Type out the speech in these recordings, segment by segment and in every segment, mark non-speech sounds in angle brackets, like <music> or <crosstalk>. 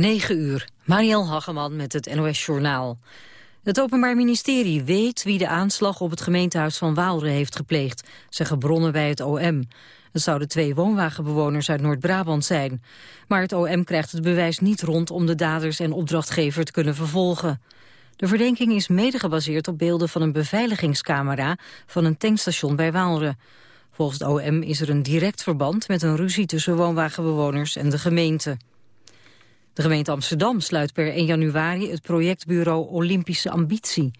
9 uur. Mariel Hageman met het NOS Journaal. Het Openbaar Ministerie weet wie de aanslag op het gemeentehuis van Waalre heeft gepleegd, zeggen bronnen bij het OM. Het zouden twee woonwagenbewoners uit Noord-Brabant zijn. Maar het OM krijgt het bewijs niet rond om de daders en opdrachtgever te kunnen vervolgen. De verdenking is mede gebaseerd op beelden van een beveiligingscamera van een tankstation bij Waalre. Volgens het OM is er een direct verband met een ruzie tussen woonwagenbewoners en de gemeente. De gemeente Amsterdam sluit per 1 januari het projectbureau Olympische Ambitie.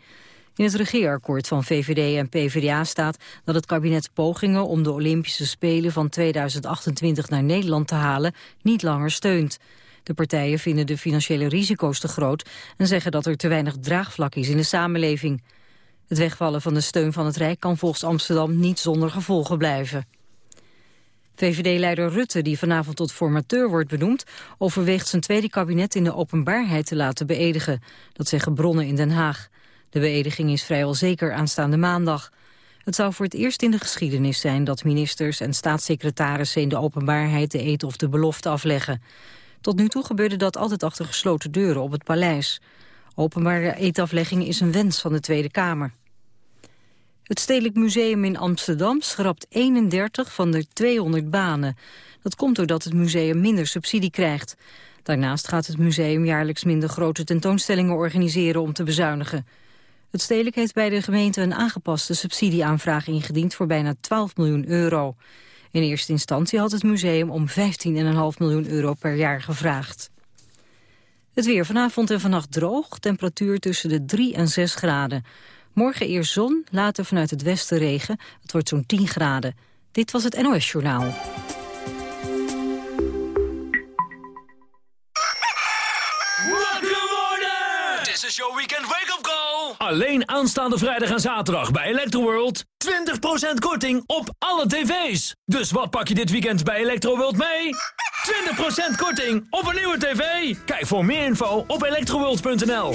In het regeerakkoord van VVD en PvdA staat dat het kabinet pogingen om de Olympische Spelen van 2028 naar Nederland te halen niet langer steunt. De partijen vinden de financiële risico's te groot en zeggen dat er te weinig draagvlak is in de samenleving. Het wegvallen van de steun van het Rijk kan volgens Amsterdam niet zonder gevolgen blijven. VVD-leider Rutte, die vanavond tot formateur wordt benoemd... overweegt zijn tweede kabinet in de openbaarheid te laten beëdigen. Dat zeggen bronnen in Den Haag. De beëdiging is vrijwel zeker aanstaande maandag. Het zou voor het eerst in de geschiedenis zijn... dat ministers en staatssecretarissen in de openbaarheid... de eet of de belofte afleggen. Tot nu toe gebeurde dat altijd achter gesloten deuren op het paleis. Openbare eetaflegging is een wens van de Tweede Kamer. Het Stedelijk Museum in Amsterdam schrapt 31 van de 200 banen. Dat komt doordat het museum minder subsidie krijgt. Daarnaast gaat het museum jaarlijks minder grote tentoonstellingen organiseren om te bezuinigen. Het Stedelijk heeft bij de gemeente een aangepaste subsidieaanvraag ingediend voor bijna 12 miljoen euro. In eerste instantie had het museum om 15,5 miljoen euro per jaar gevraagd. Het weer vanavond en vannacht droog, temperatuur tussen de 3 en 6 graden. Morgen eerst zon, later vanuit het westen regen. Het wordt zo'n 10 graden. Dit was het NOS Journaal. This is your weekend wake-up call. Alleen aanstaande vrijdag en zaterdag bij Electroworld. 20% korting op alle tv's. Dus wat pak je dit weekend bij Electroworld mee? 20% korting op een nieuwe tv. Kijk voor meer info op electroworld.nl.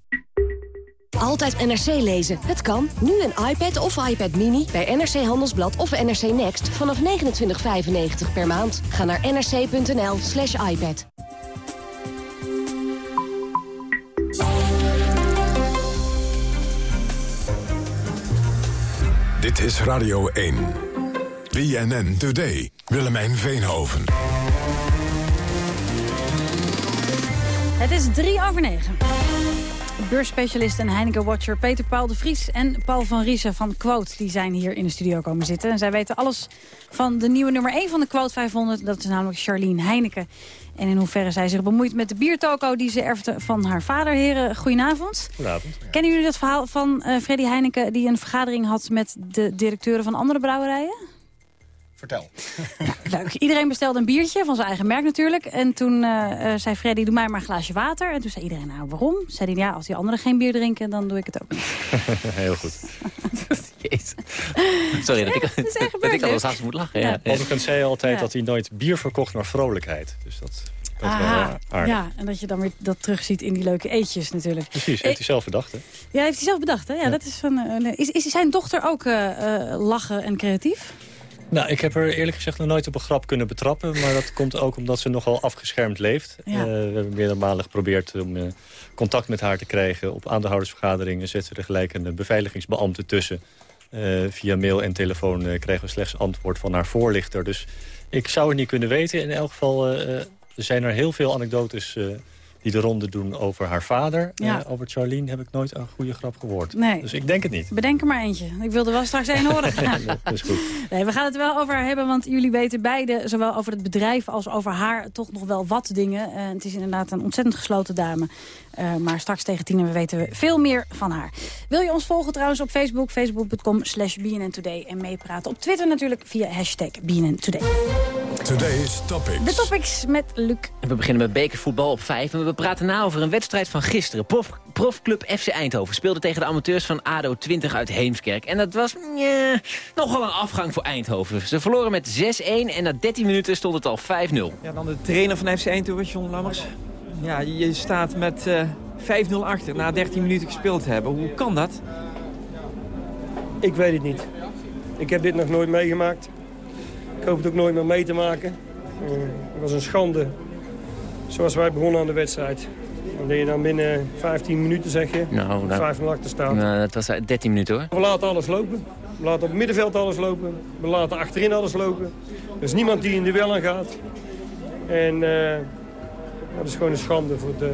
Altijd NRC lezen. Het kan. Nu een iPad of iPad Mini bij NRC Handelsblad of NRC Next vanaf 29,95 per maand. Ga naar nrc.nl slash iPad. Dit is Radio 1. BNN Today. Willemijn Veenhoven. Het is drie over negen. Beursspecialist en Heineken-watcher Peter Paul de Vries en Paul van Riesen van Quote... die zijn hier in de studio komen zitten. En zij weten alles van de nieuwe nummer 1 van de Quote 500. Dat is namelijk Charlene Heineken. En in hoeverre zij zich bemoeit met de biertoko die ze erfde van haar vader. Heren, goedenavond. Goedenavond. Kennen jullie dat verhaal van uh, Freddy Heineken... die een vergadering had met de directeuren van andere brouwerijen? Vertel. <laughs> Leuk. Iedereen bestelde een biertje, van zijn eigen merk natuurlijk. En toen uh, zei Freddy, doe mij maar een glaasje water. En toen zei iedereen, nou waarom? Zei hij, ja, als die anderen geen bier drinken, dan doe ik het ook niet. <laughs> Heel goed. <laughs> Sorry, dat ik, dat, dat ik al s'avonds moet lachen. Ja. Ja. Overigens zei altijd dat hij nooit bier verkocht, maar vrolijkheid. Dus dat... Aha, ja, en dat je dan weer dat terugziet in die leuke eetjes natuurlijk. Precies, heeft hij zelf bedacht, hè? Ja, heeft hij zelf bedacht, hè? Ja, Dat is van, uh, is, is zijn dochter ook uh, uh, lachen en creatief? Nou, ik heb er eerlijk gezegd nog nooit op een grap kunnen betrappen. Maar dat komt ook omdat ze nogal afgeschermd leeft. Ja. Uh, we hebben meerdere malen geprobeerd om uh, contact met haar te krijgen. Op aandeelhoudersvergaderingen zetten er gelijk een beveiligingsbeambte tussen. Uh, via mail en telefoon kregen we slechts antwoord van haar voorlichter. Dus ik zou het niet kunnen weten. In elk geval zijn er heel veel anekdotes die de ronde doen over haar vader. Ja. Uh, over Charlene heb ik nooit een goede grap gehoord. Nee. Dus ik denk het niet. Bedenk er maar eentje. Ik wilde wel straks één horen. <laughs> ja, dat is goed. Nee, we gaan het wel over haar hebben, want jullie weten beide... zowel over het bedrijf als over haar toch nog wel wat dingen. Uh, het is inderdaad een ontzettend gesloten dame. Uh, maar straks tegen tien we weten we veel meer van haar. Wil je ons volgen trouwens op Facebook? Facebook.com slash BNN Today. En meepraten op Twitter natuurlijk via hashtag BNN Today. Today's Topics. De topics met Luc. we beginnen met bekervoetbal op 5. En we praten na over een wedstrijd van gisteren. Prof, profclub FC Eindhoven speelde tegen de amateurs van ADO 20 uit Heemskerk. En dat was yeah, nogal een afgang voor Eindhoven. Ze verloren met 6-1 en na 13 minuten stond het al 5-0. Ja, dan de trainer van FC Eindhoven, John Lammers. Ja, je staat met uh, eh, 5-0 achter na 13 minuten gespeeld te hebben. Hoe kan dat? Ik weet het niet. Ik heb dit nog nooit meegemaakt. Ik hoop het ook nooit meer mee te maken. Uh, het was een schande. Zoals wij begonnen aan de wedstrijd. Dan deed je dan binnen 15 minuten, zeg je, nou, nou, 5 achter staat. Nou, dat was 13 minuten hoor. We laten alles lopen. We laten op het middenveld alles lopen. We laten achterin alles lopen. Er is niemand die in de wel aan gaat. En uh, dat is gewoon een schande voor, de,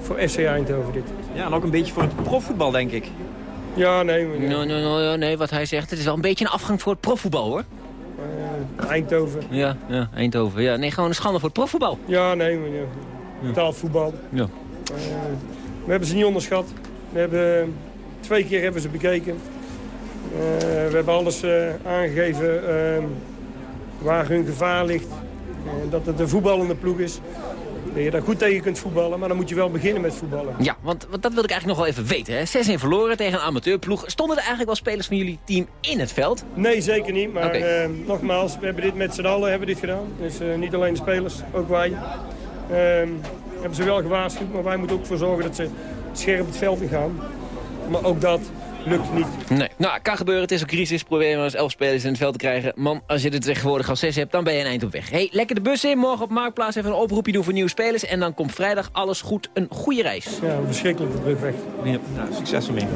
voor FC Eindhoven dit. Ja, en ook een beetje voor het profvoetbal, denk ik. Ja, nee. Nee. Nee, nee, nee, wat hij zegt, het is wel een beetje een afgang voor het profvoetbal, hoor. Eindhoven. Ja, ja, Eindhoven. Ja. Nee, gewoon een schande voor het profvoetbal. Ja, nee, maar ja. Taalvoetbal. Ja. Uh, we hebben ze niet onderschat. We hebben, twee keer hebben ze bekeken. Uh, we hebben alles aangegeven waar hun gevaar ligt. dat het een voetballende ploeg is. Dat je daar goed tegen kunt voetballen, maar dan moet je wel beginnen met voetballen. Ja, want, want dat wil ik eigenlijk nog wel even weten. 6 in verloren tegen een amateurploeg. Stonden er eigenlijk wel spelers van jullie team in het veld? Nee, zeker niet. Maar okay. uh, nogmaals, we hebben dit met z'n allen hebben dit gedaan. Dus uh, niet alleen de spelers, ook wij. Uh, hebben ze wel gewaarschuwd, maar wij moeten ook voor zorgen dat ze scherp het veld in gaan. Maar ook dat lukt niet. Nee. Nou, kan gebeuren. Het is een crisis. Proberen we eens elf spelers in het veld te krijgen. Man, als je er tegenwoordig al zes hebt, dan ben je een eind op weg. Hey, lekker de bus in. Morgen op Marktplaats even een oproepje doen voor nieuwe spelers. En dan komt vrijdag alles goed. Een goede reis. Ja, verschrikkelijk de druk weg. Ja, nou, succes ermee.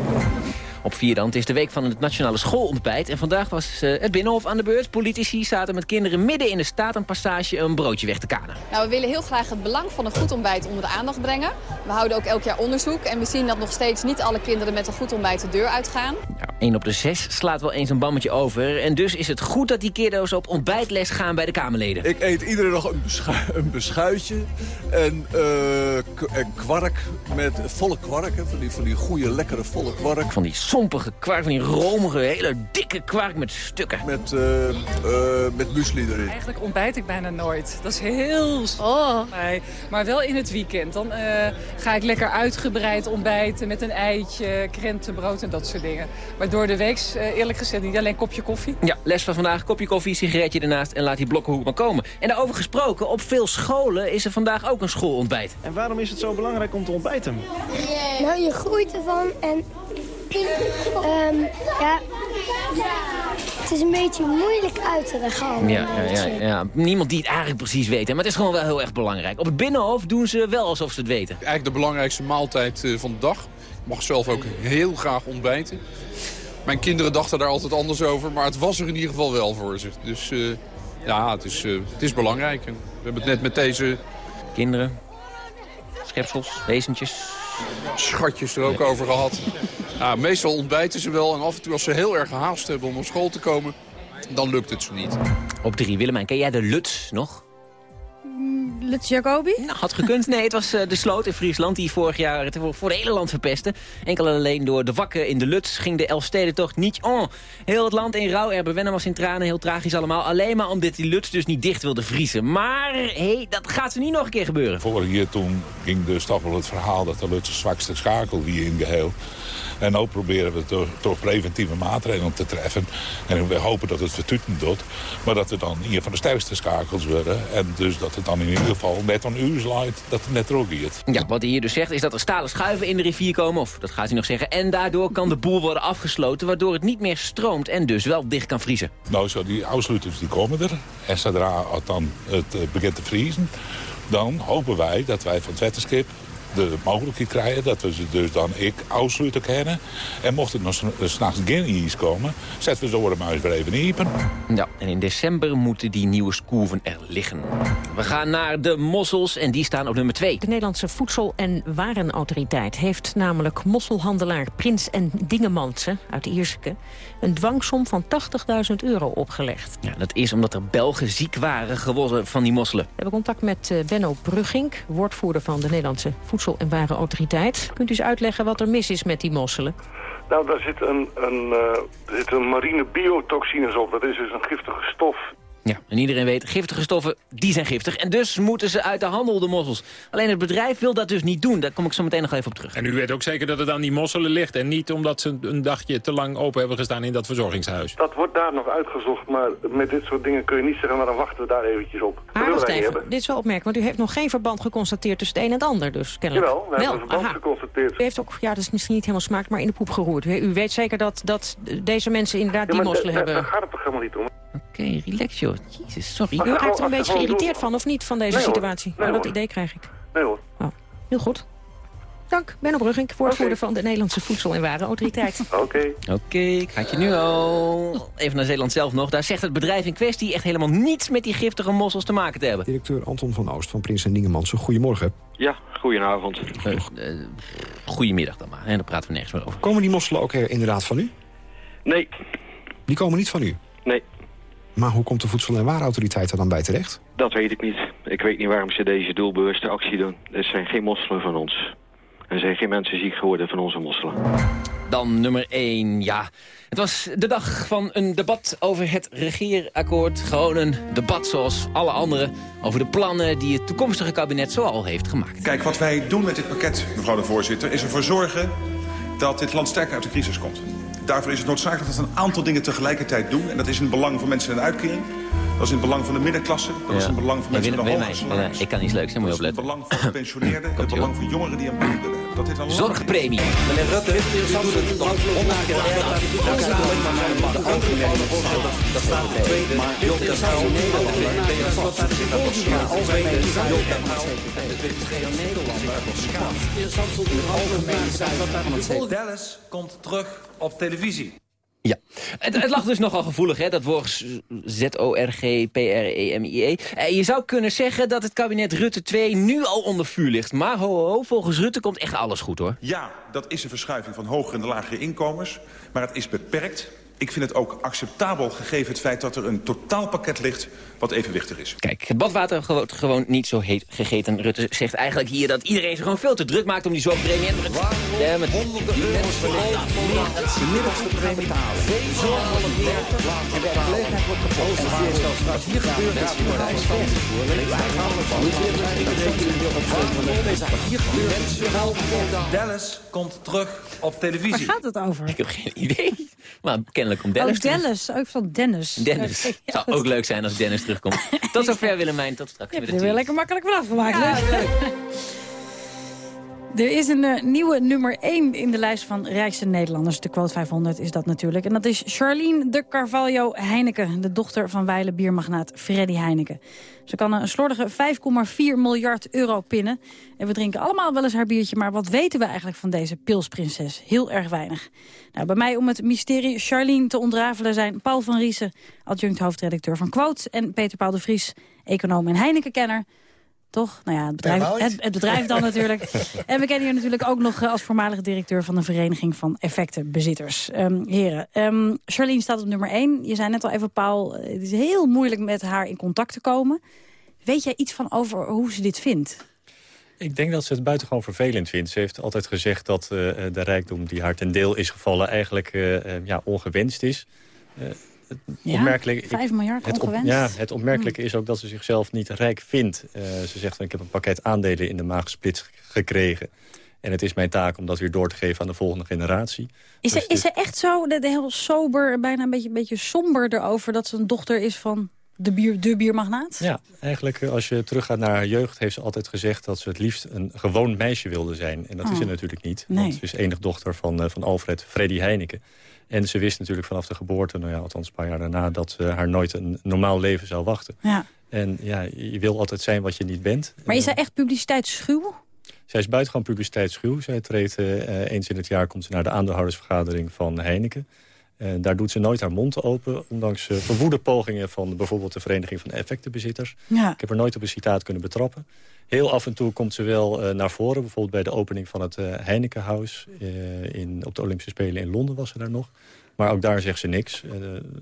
Op Vierdan. Het is de week van het nationale schoolontbijt. En vandaag was uh, het Binnenhof aan de beurt. Politici zaten met kinderen midden in de statenpassage een broodje weg te kanen. Nou, we willen heel graag het belang van een goed ontbijt onder de aandacht brengen. We houden ook elk jaar onderzoek. En we zien dat nog steeds niet alle kinderen met een goed ontbijt de deur uitgaan. Nou, 1 op de 6 slaat wel eens een bammetje over. En dus is het goed dat die kiddo's op ontbijtles gaan bij de Kamerleden. Ik eet iedere dag een, een beschuitje en, uh, en kwark met volle kwark. Van die, van die goede, lekkere volle kwark. Van die sompige kwark, van die romige, hele dikke kwark met stukken. Met, uh, uh, met muesli erin. Eigenlijk ontbijt ik bijna nooit. Dat is heel oh. Maar wel in het weekend. Dan uh, ga ik lekker uitgebreid ontbijten met een eitje, krentenbrood en dat soort dingen. Maar door de week, eerlijk gezegd, niet alleen kopje koffie. Ja, les van vandaag, kopje koffie, sigaretje ernaast en laat die blokkenhoek maar komen. En daarover gesproken, op veel scholen is er vandaag ook een schoolontbijt. En waarom is het zo belangrijk om te ontbijten? Nou, je groeit ervan en Um, ja, het is een beetje moeilijk uit te leggen. Ja, ja, ja, ja, niemand die het eigenlijk precies weet. Hè? Maar het is gewoon wel heel erg belangrijk. Op het Binnenhof doen ze wel alsof ze het weten. Eigenlijk de belangrijkste maaltijd eh, van de dag. Ik mag zelf ook heel graag ontbijten. Mijn kinderen dachten daar altijd anders over. Maar het was er in ieder geval wel voor ze. Dus uh, ja, het is, uh, het is belangrijk. En we hebben het net met deze... Kinderen, schepsels, wezentjes, schatjes er ook over gehad. Meestal ontbijten ze wel en af en toe als ze heel erg gehaast hebben om op school te komen, dan lukt het ze niet. Op drie, Willemijn, ken jij de Luts nog? Lutz Jacobi? Nou, had gekund. Nee, het was uh, de sloot in Friesland die vorig jaar het voor het hele land verpestte. Enkel alleen door de wakken in de Lutz ging de Elfstedentocht niet on. Heel het land in rouw, Erbe Wennem was in tranen, heel tragisch allemaal. Alleen maar omdat die Lutz dus niet dicht wilde vriezen. Maar, hé, hey, dat gaat ze niet nog een keer gebeuren. Vorig jaar toen ging dus toch wel het verhaal dat de Lutz de zwakste schakel wie in geheel. En ook proberen we door, preventieve maatregelen te treffen. En we hopen dat het vertuten doet. Maar dat we dan een van de sterkste schakels worden. En dus dat het dan in ieder geval net aan u sluit dat het net ook. Ja, wat hij hier dus zegt is dat er stalen schuiven in de rivier komen. Of dat gaat hij nog zeggen. En daardoor kan de boel worden afgesloten. Waardoor het niet meer stroomt en dus wel dicht kan vriezen. Nou, zo die afsluiters die komen er. En zodra het dan het eh, begint te vriezen... dan hopen wij dat wij van het wetenschap de mogelijkheid krijgen dat we ze dus dan ik afsluiten kennen. En mocht het nog s'nachts geen ijs komen, zetten we ze eens weer even iepen. Ja, en in december moeten die nieuwe skoeven er liggen. We gaan naar de mossels en die staan op nummer 2. De Nederlandse Voedsel- en Warenautoriteit heeft namelijk mosselhandelaar Prins en Dingemansen uit Ierseke een dwangsom van 80.000 euro opgelegd. Ja, dat is omdat er Belgen ziek waren geworden van die mosselen. We hebben contact met uh, Benno Brugging, woordvoerder van de Nederlandse Voedsel- en Warenautoriteit. Kunt u eens uitleggen wat er mis is met die mosselen? Nou, daar zit een, een, uh, zit een marine biotoxines op. Dat is dus een giftige stof Ja, en iedereen weet, giftige stoffen, die zijn giftig. En dus moeten ze uit de handel, de mossels. Alleen het bedrijf wil dat dus niet doen. Daar kom ik zo meteen nog even op terug. En u weet ook zeker dat het aan die mosselen ligt... en niet omdat ze een dagje te lang open hebben gestaan in dat verzorgingshuis. Dat wordt daar nog uitgezocht, maar met dit soort dingen kun je niet zeggen... maar dan wachten we daar eventjes op. Dat Maar willen wacht wij niet even, hebben. dit is wel opmerkelijk, want u heeft nog geen verband geconstateerd tussen het een en het ander, dus kennelijk. Jawel, we hebben een verband aha. geconstateerd. U heeft ook, ja, dat is misschien niet helemaal smaak, maar in de poep geroerd. U, weet zeker dat, dat deze mensen inderdaad die mosselen hebben... Daar gaat het toch helemaal niet om? Oké, relax joh. Jezus, sorry. U raakt er een als ze beetje gewoon geïrriteerd van, of niet, van deze Nee, situatie? Nee, oh, dat idee krijg ik. Nee hoor. Oh, heel goed. Dank, Benno Brugging, woordvoerder van de Nederlandse Voedsel- en Warenautoriteit. <laughs> Oké. Oké, ik had je nu al. Even naar Zeeland zelf nog. Daar zegt het bedrijf in kwestie echt helemaal niets met die giftige mossels te maken te hebben. Directeur Anton van Oost van Prins en Dingemansen. Goedemorgen. Ja, goedenavond. Uh, goedemiddag dan maar, en daar praten we nergens meer over. Komen die mosselen ook inderdaad van u? Nee. Die komen niet van u? Nee. Maar hoe komt de Voedsel- en Warenautoriteit er dan bij terecht? Dat weet ik niet. Ik weet niet waarom ze deze doelbewuste actie doen. Er zijn geen mosselen van ons. Er zijn geen mensen ziek geworden van onze mosselen. Dan nummer 1, ja. Het was de dag van een debat over het regeerakkoord. Gewoon een debat zoals alle andere over de plannen die het toekomstige kabinet zoal heeft gemaakt. Kijk, wat wij doen met dit pakket, mevrouw de voorzitter... is ervoor zorgen dat dit land sterker uit de crisis komt. Daarvoor is het noodzakelijk dat we een aantal dingen tegelijkertijd doen. En dat is in het belang van mensen in de uitkering. Dat is in het belang van de middenklasse. Dat is in het belang van Ja, mensen Willem, met een salaris. ik kan niet leuks, daar moet je Dat is opletten. in het belang van gepensioneerden. het belang van jongeren die een baan willen. Hebben. Dat lang- Zorgpremie. Meneer Rutte, u doet het Dat staat de tweede, maar Job dat zou Nederland. Dallas komt terug op televisie. Ja, het, het lag dus nogal gevoelig, hè, dat woord Z-O-R-G-P-R-E-M-I-E. Eh, je zou kunnen zeggen dat het kabinet Rutte 2 nu al onder vuur ligt. Maar ho, ho, volgens Rutte komt echt alles goed, hoor. Ja, dat is een verschuiving van hogere en lagere inkomens. Maar het is beperkt. Ik vind het ook acceptabel gegeven het feit dat er een totaalpakket ligt wat evenwichtig is. Kijk, het badwater wordt gewoon niet zo heet gegeten. Rutte zegt eigenlijk hier dat iedereen zich gewoon veel te druk maakt om die zorgpremie. En ja, met Honderden euro's het middelste premie te halen. Veel meer en werkgelegenheid wordt gevolgd. Als hier gebeurt, is het bedrijf van Dallas komt terug op Waar televisie. gaat het over? Ik heb geen idee. Maar kennelijk komt Dennis oh, Dennis. Ook van Dennis. Dennis. Het zou ook leuk zijn als Dennis terugkomt. <laughs> Tot zover Willemijn, tot straks Je met hebt de er weer lekker makkelijk vanaf gemaakt. <laughs> Er is een eh, nieuwe nummer 1 in de lijst van rijkste Nederlanders. De quote 500 is dat natuurlijk. En dat is Charlene de Carvalho Heineken. De dochter van wijle biermagnaat Freddy Heineken. Ze kan een slordige 5,4 miljard euro pinnen. En we drinken allemaal wel eens haar biertje. Maar wat weten we eigenlijk van deze pilsprinses? Heel erg weinig. Nou, bij mij om het mysterie Charlene te ontrafelen zijn... Paul van Riesen, adjunct hoofdredacteur van Quote... en Peter Paul de Vries, econoom en Heineken-kenner... Toch? Nou ja, het bedrijf, je het, bedrijf dan natuurlijk. <laughs> En we kennen hier natuurlijk ook nog eh, als voormalig directeur... van de Vereniging van Effectenbezitters. Ehm, heren, ehm, Charlene staat op nummer 1. Je zei net al even, Paul, eh, het is heel moeilijk met haar in contact te komen. Weet jij iets van over hoe ze dit vindt? Ik denk dat ze het buitengewoon vervelend vindt. Ze heeft altijd gezegd dat eh, de rijkdom die haar ten deel is gevallen... eigenlijk ja, ongewenst is. Eh, het Ja, opmerkelijk, ik- 5 miljard het op- ongewenst. ja, het opmerkelijke is ook dat ze zichzelf niet rijk vindt. Eh, ze zegt, ik heb een pakket aandelen in de maag gesplitst gekregen. En het is mijn taak om dat weer door te geven aan de volgende generatie. Is, Dus ze, is ze echt zo de, de heel sober, bijna een beetje, beetje somber erover... dat ze een dochter is van de, bier, de biermagnaat? Ja, eigenlijk eh, als je teruggaat naar haar jeugd... heeft ze altijd gezegd dat ze het liefst een gewoon meisje wilde zijn. En dat is Oh. ze natuurlijk niet. Nee. Want ze is enig dochter van, eh, van Alfred Freddy Heineken. En ze wist natuurlijk vanaf de geboorte, nou ja, althans een paar jaar daarna... dat ze haar nooit een normaal leven zou wachten. Ja. En ja, je wil altijd zijn wat je niet bent. Maar is zij echt publiciteitsschuw? Zij is buitengewoon publiciteitsschuw. Zij treedt eh, eens in het jaar komt ze naar de aandeelhoudersvergadering van Heineken. Eh, daar doet ze nooit haar mond open, ondanks eh, verwoede pogingen van bijvoorbeeld de Vereniging van Effectenbezitters. Ja. Ik heb er nooit op een citaat kunnen betrappen. Heel af en toe komt ze wel eh, naar voren. Bijvoorbeeld bij de opening van het Heineken House eh, in, op de Olympische Spelen in Londen was ze daar nog. Maar ook daar zegt ze niks.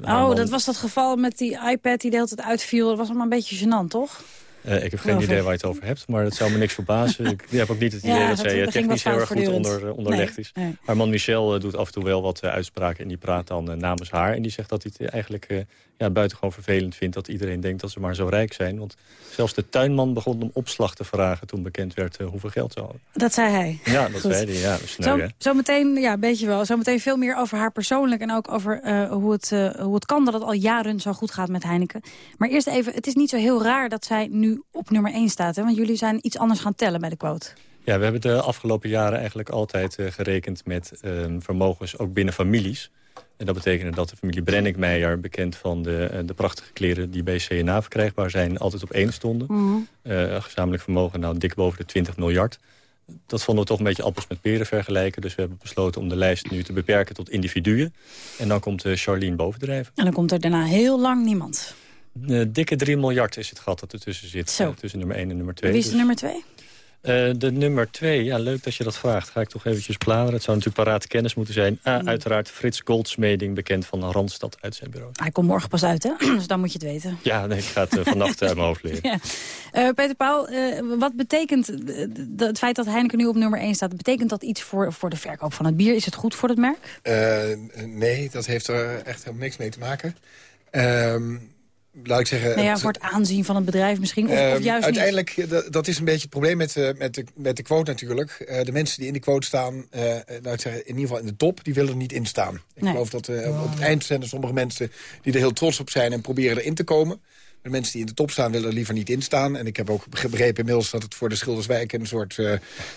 Oh, man- dat was dat geval met die iPad die de hele tijd uitviel. Dat was allemaal een beetje gênant, toch? Ik heb geen idee waar je het over hebt, maar het zou me niks verbazen. ik heb ook niet het idee dat, zij technisch heel erg goed onder, onderlegd is. Haar man Michel doet af en toe wel wat uitspraken en die praat dan namens haar. En die zegt dat hij het eigenlijk ja, buitengewoon vervelend vindt dat iedereen denkt dat ze maar zo rijk zijn. Want zelfs de tuinman begon om opslag te vragen toen bekend werd hoeveel geld ze hadden. Dat zei hij. Ja, dat zei hij. Ja, sneu, zo, zo meteen, ja, weet je wel, zo meteen veel meer over haar persoonlijk en ook over hoe, het, hoe het kan dat het al jaren zo goed gaat met Heineken. Maar eerst even, het is niet zo heel raar dat zij nu op nummer 1 staat. Hè? Want jullie zijn iets anders gaan tellen bij de quote. Ja, we hebben de afgelopen jaren eigenlijk altijd gerekend met uh, vermogens ook binnen families. En dat betekende dat de familie Brenninkmeijer, bekend van de, uh, de prachtige kleren die bij CNA verkrijgbaar zijn, altijd op één stonden. Mm -hmm. gezamenlijk vermogen nou dik boven de 20 miljard dat vonden we toch een beetje appels met peren vergelijken. Dus we hebben besloten om de lijst nu te beperken tot individuen. En dan komt uh, Charlene bovendrijven. En dan komt er daarna heel lang niemand. Uh, dikke 3 miljard is het gat dat ertussen zit. Uh, tussen nummer 1 en nummer 2. Wie is de dus... nummer 2? Uh, de nummer 2, ja, leuk dat je dat vraagt. Ga ik toch eventjes bladeren. Het zou natuurlijk parate kennis moeten zijn. Ah, mm. uiteraard Frits Goldsmeding, bekend van Randstad uit zijn bureau. Hij komt morgen pas uit, hè? <clears throat> dus dan moet je het weten. Ja, nee, ik ga het uh, vannacht uit mijn hoofd leren. <laughs> Ja. Uh, Peter Paul, wat betekent het feit dat Heineken nu op nummer 1 staat... betekent dat iets voor, voor de verkoop van het bier? Is het goed voor het merk? nee, dat heeft er echt helemaal niks mee te maken. Ehm, laat ik zeggen... Nou ja, voor het aanzien van het bedrijf misschien, of, uh, of juist Uiteindelijk, niet? dat is een beetje het probleem met, uh, met, de, met de quote natuurlijk. Uh, de mensen die in de quote staan, laat ik zeggen, in ieder geval in de top... die willen er niet in staan. Ik nee. geloof dat op het eind zijn er sommige mensen die er heel trots op zijn... en proberen erin te komen. De mensen die in de top staan willen er liever niet in staan. En ik heb ook begrepen inmiddels dat het voor de Schilderswijk... een soort, uh,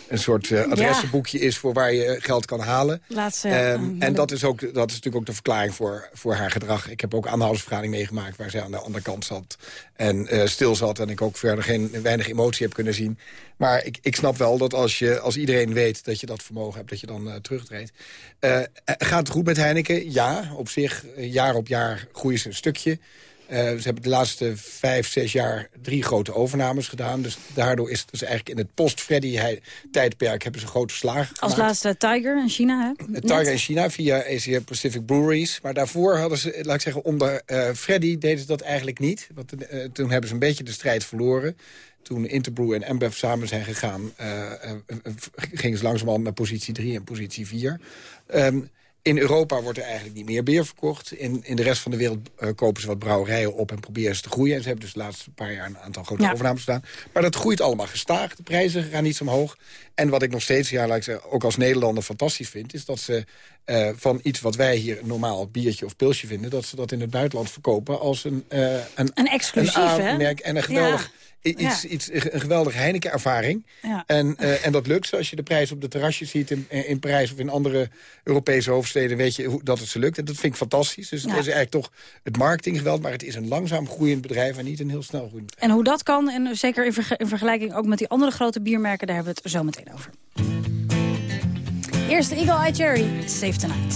een soort uh, adressenboekje is voor waar je geld kan halen. Laatste, um, en dat is, ook, dat is natuurlijk ook de verklaring voor, voor haar gedrag. Ik heb ook aanhoudersvergadering meegemaakt waar zij aan de andere kant zat. En uh, stil zat en ik ook verder geen, weinig emotie heb kunnen zien. Maar ik, ik snap wel dat als, je, als iedereen weet dat je dat vermogen hebt... dat je dan terugtreedt. gaat het goed met Heineken? Ja, op zich. jaar op jaar groeien ze een stukje. Uh, ze hebben de laatste vijf, zes jaar drie grote overnames gedaan. Dus daardoor is het dus eigenlijk in het post-Freddy-tijdperk... hebben ze grote slagen gemaakt. Als laatste Tiger in China, hè? Tiger in China via Asia Pacific Breweries. Maar daarvoor hadden ze, laat ik zeggen, onder uh, Freddy deden ze dat eigenlijk niet. Want uh, toen hebben ze een beetje de strijd verloren toen Interbrew en Ambev samen zijn gegaan... gingen ze langzamerhand naar positie 3 en positie 4. Um, in Europa wordt er eigenlijk niet meer bier verkocht. In, in de rest van de wereld uh, kopen ze wat brouwerijen op en proberen ze te groeien. En ze hebben dus de laatste paar jaar een aantal grote ja. overnames gedaan. Maar dat groeit allemaal gestaag. De prijzen gaan niet zo omhoog. En wat ik nog steeds, ja, laat ik zeggen, ook als Nederlander fantastisch vind... is dat ze uh, van iets wat wij hier normaal biertje of pilsje vinden... dat ze dat in het buitenland verkopen als een... Uh, een, een exclusief, een hè? En een geweldig... Ja iets, ja. iets, een geweldige Heineken-ervaring. Ja. En, uh, en dat lukt. Als je de prijs op de terrasjes ziet in, in Parijs of in andere Europese hoofdsteden... weet je hoe, dat het ze lukt. En dat vind ik fantastisch. Dus ja. het is eigenlijk toch het marketinggeweld... maar het is een langzaam groeiend bedrijf en niet een heel snel groeiend bedrijf. En hoe dat kan, en zeker in, verge in vergelijking ook met die andere grote biermerken... daar hebben we het zo meteen over. Eerst Eagle Eye Cherry, Save Tonight.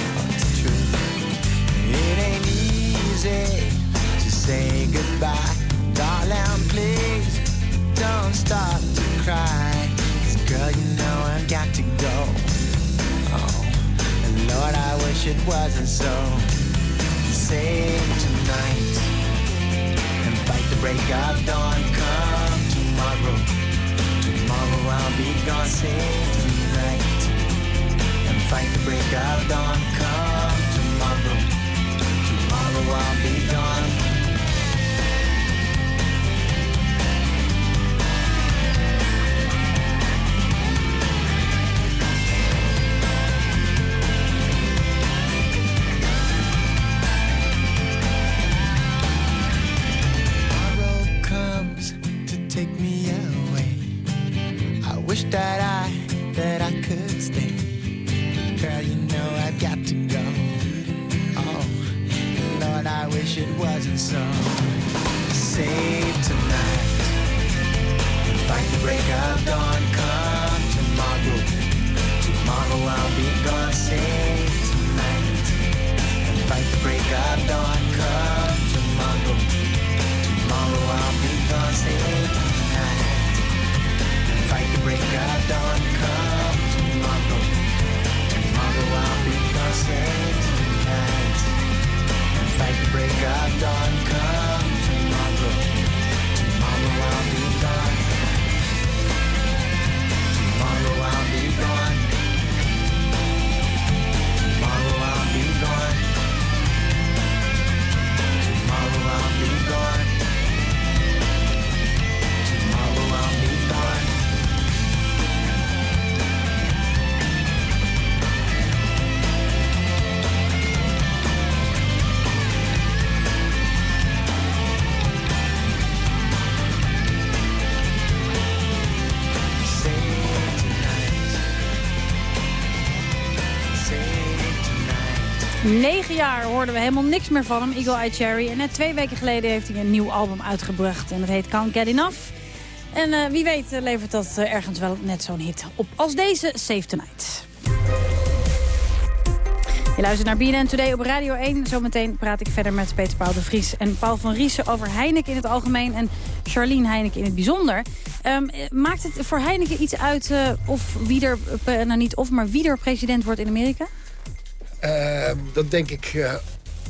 It ain't easy to say goodbye. Darling, please don't stop to cry. Cause girl, you know I've got to go. Oh, and Lord, I wish it wasn't so. Save tonight and fight the break of dawn. Come tomorrow. tomorrow. I'll be gone, save tonight. And fight the break of dawn, come tomorrow. Tomorrow I'll be gone. Helemaal niks meer van hem, Eagle Eye Cherry. En net twee weken geleden heeft hij een nieuw album uitgebracht. En dat heet Can't Get Enough. En eh, wie weet eh, levert dat eh, ergens wel net zo'n hit op als deze Save Tonight. Je luistert naar BNN Today op Radio 1. Zometeen praat ik verder met Peter Paul de Vries en Paul van Riesen over Heineken in het algemeen en Charlene Heineken in het bijzonder. Ehm, eh, maakt het voor Heineken iets uit of wie er, nou niet of, maar wie er president wordt in Amerika? Ehm, dat denk ik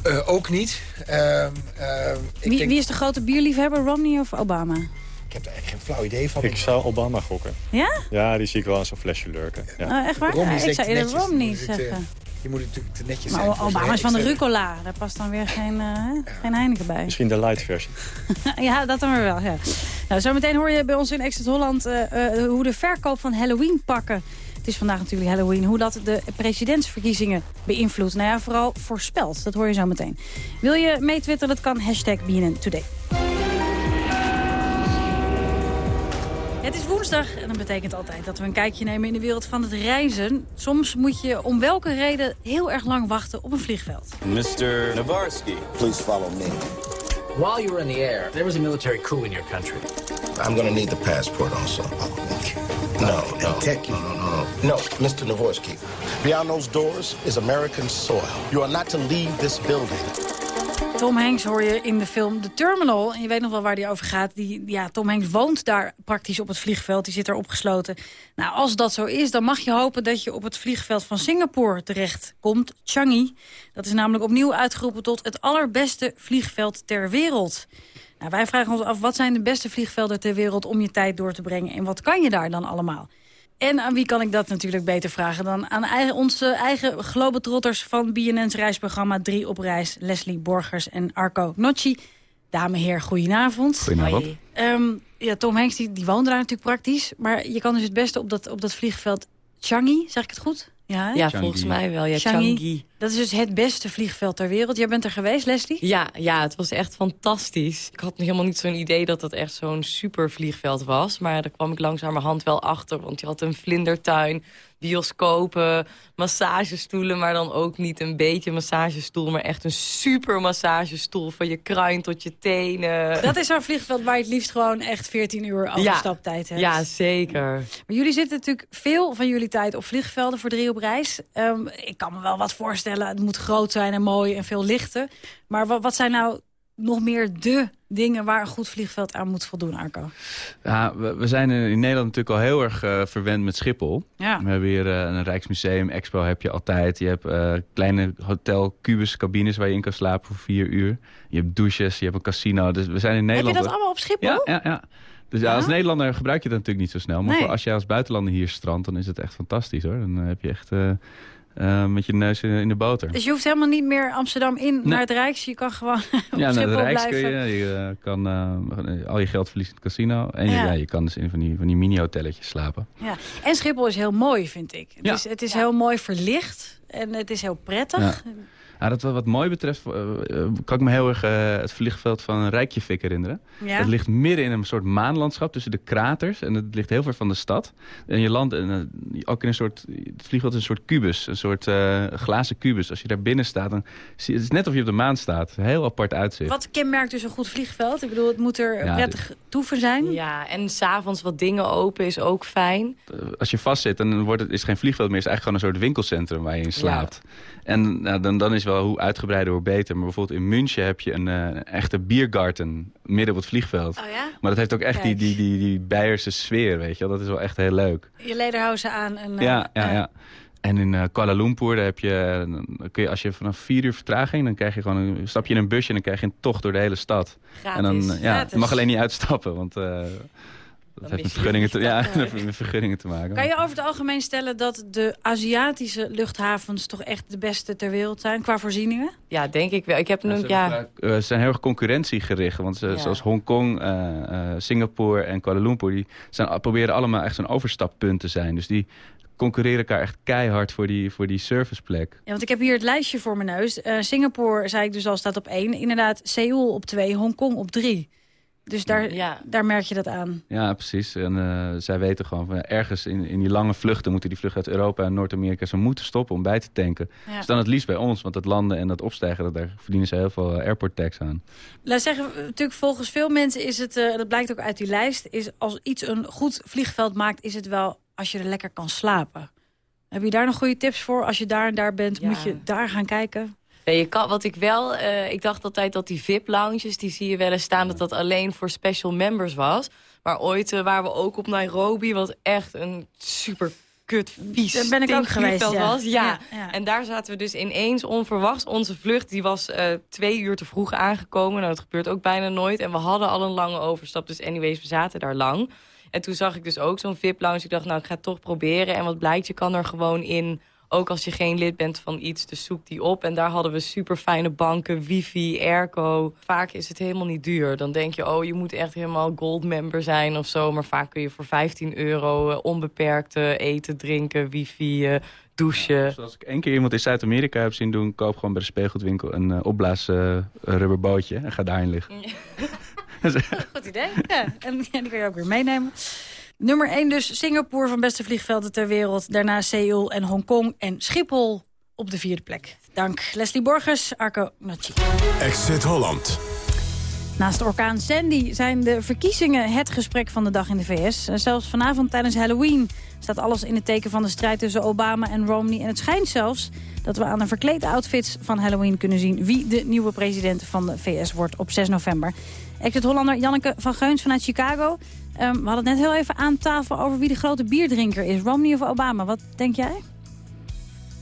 eh, ook niet. Ehm, ehm, ik, Wie, denk, wie is de grote bierliefhebber, Romney of Obama? ik heb er eigenlijk geen flauw idee van. Ik zou Obama gokken. Ja? Ja, die zie ik wel aan zo'n flesje lurken. Ja. Oh, echt waar? Romney ik zou eerder netjes. Romney Je moet het, eh, zeggen. Je moet natuurlijk te netjes Maar zijn. voor Obama is van de rucola. Daar past dan weer geen, eh, geen Heineken bij. Misschien de light versie. <laughs> ja, dat dan weer wel. Ja. Nou, zometeen hoor je bij ons in Exit Holland eh, eh, hoe de verkoop van Halloween pakken. Het is vandaag natuurlijk Halloween. Hoe dat de presidentsverkiezingen beïnvloedt. Nou ja, vooral voorspelt. Dat hoor je zo meteen. Wil je meetwitteren? Dat kan. Hashtag BNN Today. Het is woensdag en dat betekent altijd dat we een kijkje nemen in de wereld van het reizen. Soms moet je om welke reden heel erg lang wachten op een vliegveld. Mr. Navarsky. Please follow me. While you were in the air, there was a military coup in your country. I'm going to need the passport also. No, no, take you. No, no, no. No, Mr. Navorsky. Beyond those doors is American soil. You are not to leave this building. Tom Hanks hoor je in de film The Terminal. En je weet nog wel waar die over gaat. Die, ja, Tom Hanks woont daar praktisch op het vliegveld. Die zit er opgesloten. Nou, als dat zo is, dan mag je hopen dat je op het vliegveld van Singapore terecht komt. Changi. Dat is namelijk opnieuw uitgeroepen tot het allerbeste vliegveld ter wereld. Nou, wij vragen ons af, wat zijn de beste vliegvelden ter wereld om je tijd door te brengen? En wat kan je daar dan allemaal? En aan wie kan ik dat natuurlijk beter vragen dan aan eigen, onze eigen globetrotters van BNN's reisprogramma 3 op reis. Leslie Borgers en Arco Nocci. Dame heer, goedenavond. Goedenavond. Ehm, ja, Tom Hanks die, die woonde daar natuurlijk praktisch. Maar je kan dus het beste op dat, op dat vliegveld Changi, zeg ik het goed? Ja, hè? Ja, volgens mij wel. Ja, Changi. Dat is dus het beste vliegveld ter wereld. Jij bent er geweest, Leslie? Ja, ja, het was echt fantastisch. Ik had helemaal niet zo'n idee dat het echt zo'n super vliegveld was. Maar daar kwam ik langzamerhand wel achter. Want je had een vlindertuin, bioscopen, massagestoelen... maar dan ook niet een beetje massagestoel... maar echt een super massagestoel van je kruin tot je tenen. Dat is zo'n vliegveld waar je het liefst gewoon echt 14 uur overstaptijd hebt. Ja, zeker. Maar jullie zitten natuurlijk veel van jullie tijd op vliegvelden voor drie op reis. Ehm, ik kan me wel wat voorstellen, het moet groot zijn en mooi en veel lichten. Maar wat, wat zijn nou nog meer de dingen waar een goed vliegveld aan moet voldoen, Arco? Ja, we, we zijn in, Nederland natuurlijk al heel erg eh, verwend met Schiphol. Ja. We hebben hier eh, een Rijksmuseum, Expo heb je altijd. Je hebt eh, kleine hotel kubus cabines waar je in kan slapen voor vier uur. Je hebt douches, je hebt een casino. Dus we zijn in Heb Nederland... je dat allemaal op Schiphol? Ja, ja, ja. Dus ja, als Nederlander gebruik je dat natuurlijk niet zo snel. Maar Nee. voor als je als buitenlander hier strandt, dan is het echt fantastisch hoor. Dan heb je echt eh, met je neus in, in de boter. Dus je hoeft helemaal niet meer Amsterdam in naar het Rijks. Je kan gewoon <laughs> op ja, naar de Schiphol Rijks kun blijven. je. Je eh, kan eh, al je geld verliezen in het casino. En je, Ja. ja. je kan dus in van die, van die mini-hotelletjes slapen. Ja. En Schiphol is heel mooi, vind ik. Het Ja. is, het is heel mooi verlicht en het is heel prettig. Ja. Ja, dat wat, mooi betreft, eh, eh, kan ik me heel erg eh, het vliegveld van Rijkjevik herinneren. Ja. Dat ligt midden in een soort maanlandschap tussen de kraters. En het ligt heel ver van de stad. En je landt en, eh, ook in een soort, het vliegveld is een soort kubus. Een soort eh, glazen kubus. Als je daar binnen staat, dan zie je, het is net of je op de maan staat. Heel apart uitzicht. Wat kenmerkt dus een goed vliegveld? Ik bedoel, het moet er Ja, prettig toeven zijn. Ja, en s'avonds wat dingen open is ook fijn. als je vastzit, dan wordt het, is het geen vliegveld meer. Het is eigenlijk gewoon een soort winkelcentrum waar je in slaapt. En nou, dan, dan is wel hoe uitgebreider, hoe beter. Maar bijvoorbeeld in München heb je een eh, echte biergarten midden op het vliegveld. Oh ja? Maar dat heeft ook echt die, die, die, die Beierse sfeer, weet je wel. Dat is wel echt heel leuk. Je lederhouden aan. En, eh, ja, ja, ja. En in eh, Kuala Lumpur, daar heb je, dan kun je, als je vanaf vier uur vertraging... dan krijg je gewoon een, stap je in een busje en dan krijg je een tocht door de hele stad. Gratis. En dan, eh, ja, Gratis. je mag alleen niet uitstappen, want... eh, dat heeft met vergunningen, te, ja, <laughs> dat heeft met vergunningen te maken. Kan je over het algemeen stellen dat de Aziatische luchthavens toch echt de beste ter wereld zijn qua voorzieningen? Ja, denk ik wel. Ik heb nu, Ze ja, daar- eh, ze zijn heel erg concurrentiegericht. Want ze, Ja. zoals Hongkong, eh, eh, Singapore en Kuala Lumpur... die zijn, proberen allemaal echt zo'n overstappunt te zijn. Dus die concurreren elkaar echt keihard voor die, voor die serviceplek. Ja, want ik heb hier het lijstje voor mijn neus. Eh, Singapore, zei ik dus al, staat op één. Inderdaad, Seoul op twee, Hongkong op drie. Dus daar, daar merk je dat aan. Ja, precies. En eh, zij weten gewoon van ja, ergens in, in die lange vluchten... moeten die vluchten uit Europa en Noord-Amerika... ze moeten stoppen om bij te tanken. Ja. Dus dan het liefst bij ons. Want dat landen en dat opstijgen, dat, daar verdienen ze heel veel eh, airport tax aan. Laat zeggen, natuurlijk volgens veel mensen is het, eh, dat blijkt ook uit die lijst... is als iets een goed vliegveld maakt, is het wel als je er lekker kan slapen. Heb je daar nog goede tips voor? Als je daar en daar bent, moet je daar gaan kijken? Nee, je kan, wat ik wel, eh, ik dacht altijd dat die VIP-lounges, die zie je wel eens staan, dat dat alleen voor special members was. Maar ooit eh, waren we ook op Nairobi, wat echt een super kut, vies, Daar ben ik ook geweest, ja. was. Ja. Ja, ja. en daar zaten we dus ineens onverwachts. Onze vlucht die was eh, twee uur te vroeg aangekomen. Nou, dat gebeurt ook bijna nooit. En we hadden al een lange overstap, dus anyways, we zaten daar lang. En toen zag ik dus ook zo'n VIP-lounge. Ik dacht, nou, ik ga het toch proberen. En wat blijkt, je kan er gewoon in... Ook als je geen lid bent van iets, dus zoek die op. En daar hadden we super fijne banken, wifi, airco. Vaak is het helemaal niet duur. Dan denk je, oh, je moet echt helemaal gold member zijn of zo. Maar vaak kun je voor 15 euro eh, onbeperkt eh, eten, drinken, wifi, eh, douchen. Zoals ik één keer iemand in Zuid-Amerika heb zien doen... koop gewoon bij de speelgoedwinkel een opblaas eh, rubberbootje... en ga daarin liggen. <laughs> Goed idee. Ja, <laughs> en, en die kan je ook weer meenemen. Nummer 1 dus Singapore van beste vliegvelden ter wereld. Daarna Seoul en Hongkong en Schiphol op de vierde plek. Dank Leslie Borgers, Arco Nocci. Exit Holland. Naast orkaan Sandy zijn de verkiezingen het gesprek van de dag in de VS. En zelfs vanavond tijdens Halloween staat alles in het teken van de strijd tussen Obama en Romney. En het schijnt zelfs dat we aan de verkleed outfits van Halloween kunnen zien... wie de nieuwe president van de VS wordt op 6 november. Exit-Hollander Janneke van Geuns vanuit Chicago. Ehm, we hadden het net heel even aan tafel over wie de grote bierdrinker is. Romney of Obama, wat denk jij?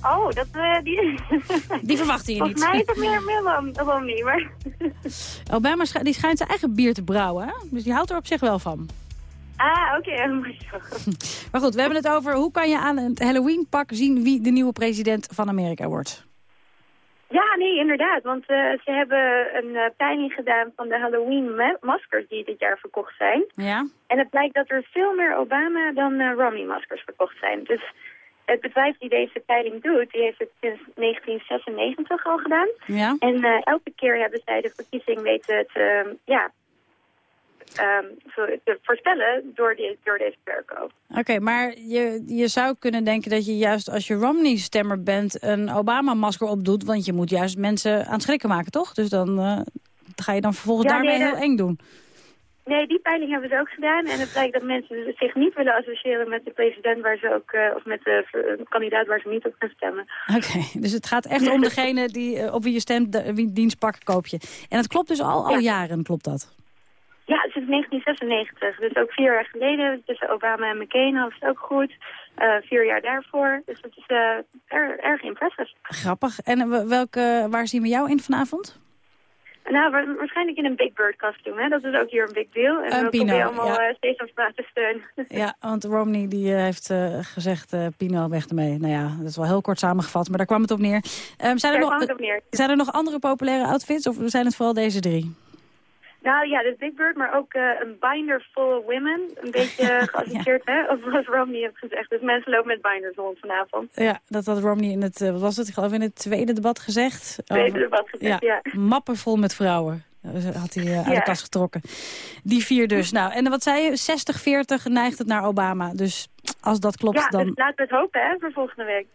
Oh, dat, eh, die... <laughs> Die verwachtte je niet. Volgens mij is het meer, meer Rom- Romney, maar... <laughs> Obama sch- die schijnt zijn eigen bier te brouwen, hè? dus die houdt er op zich wel van. Ah, oké. <laughs> Maar goed, we hebben het over hoe kan je aan het Halloween-pak zien wie de nieuwe president van Amerika wordt. Ja, nee, inderdaad. Want eh, ze hebben een eh, peiling gedaan van de Halloween-maskers die dit jaar verkocht zijn. Ja? En het blijkt dat er veel meer Obama dan eh, Romney-maskers verkocht zijn. Dus het bedrijf die deze peiling doet, die heeft het sinds 1996 al gedaan. Ja? En elke keer hebben zij de verkiezing weten te, ja, te voorspellen door, die, door deze verkoop. Oké, maar je, je zou kunnen denken dat je juist als je Romney-stemmer bent... een Obama-masker opdoet, want je moet juist mensen aan het schrikken maken, toch? Dus dan eh, ga je dan vervolgens Ja, daarmee nee, heel eng doen. Nee, die peiling hebben ze ook gedaan. En het blijkt dat mensen zich niet willen associëren met de president waar ze ook, eh, of met de kandidaat waar ze niet op gaan stemmen. Oké, dus het gaat echt om <laughs> degene die, eh, op wie je stemt, de, wie dienstpak koop je. En dat klopt dus al, al jaren, klopt dat? Ja, sinds 1996. Dus ook vier jaar geleden, tussen Obama en McCain hadden ze het ook goed. Eh, vier jaar daarvoor. Dus het is eh, erg, erg impressive. Grappig. En eh, welke, waar zien we jou in vanavond? Nou, wa- waarschijnlijk in een Big Bird kostuum, hè. Dat is ook hier een big deal. En we Pino, proberen allemaal ja. eh Sesamstraat te steunen. <laughs> Ja, want Romney die heeft gezegd, eh, Pino, weg ermee. Nou ja, dat is wel heel kort samengevat, maar daar kwam het op neer. Ehm, zijn, er nog, kwam het op neer. zijn er nog andere populaire outfits of zijn het vooral deze drie? Nou ja, dus Big Bird, maar ook eh, een binder full of women. Een beetje <laughs> geassocieerd, hè, of wat Romney heeft gezegd. Dus mensen lopen met binders rond vanavond. Ja, dat had Romney in het, eh, wat was het, ik geloof in het tweede debat gezegd. Tweede debat gezegd, ja. Mappen vol met vrouwen. Dat had hij eh, uit de Ja. kast getrokken. Die vier dus. Nou, en wat zei je? 60-40 neigt het naar Obama. Dus als dat klopt, ja, dan... dus laten we het hopen, hè, voor volgende week.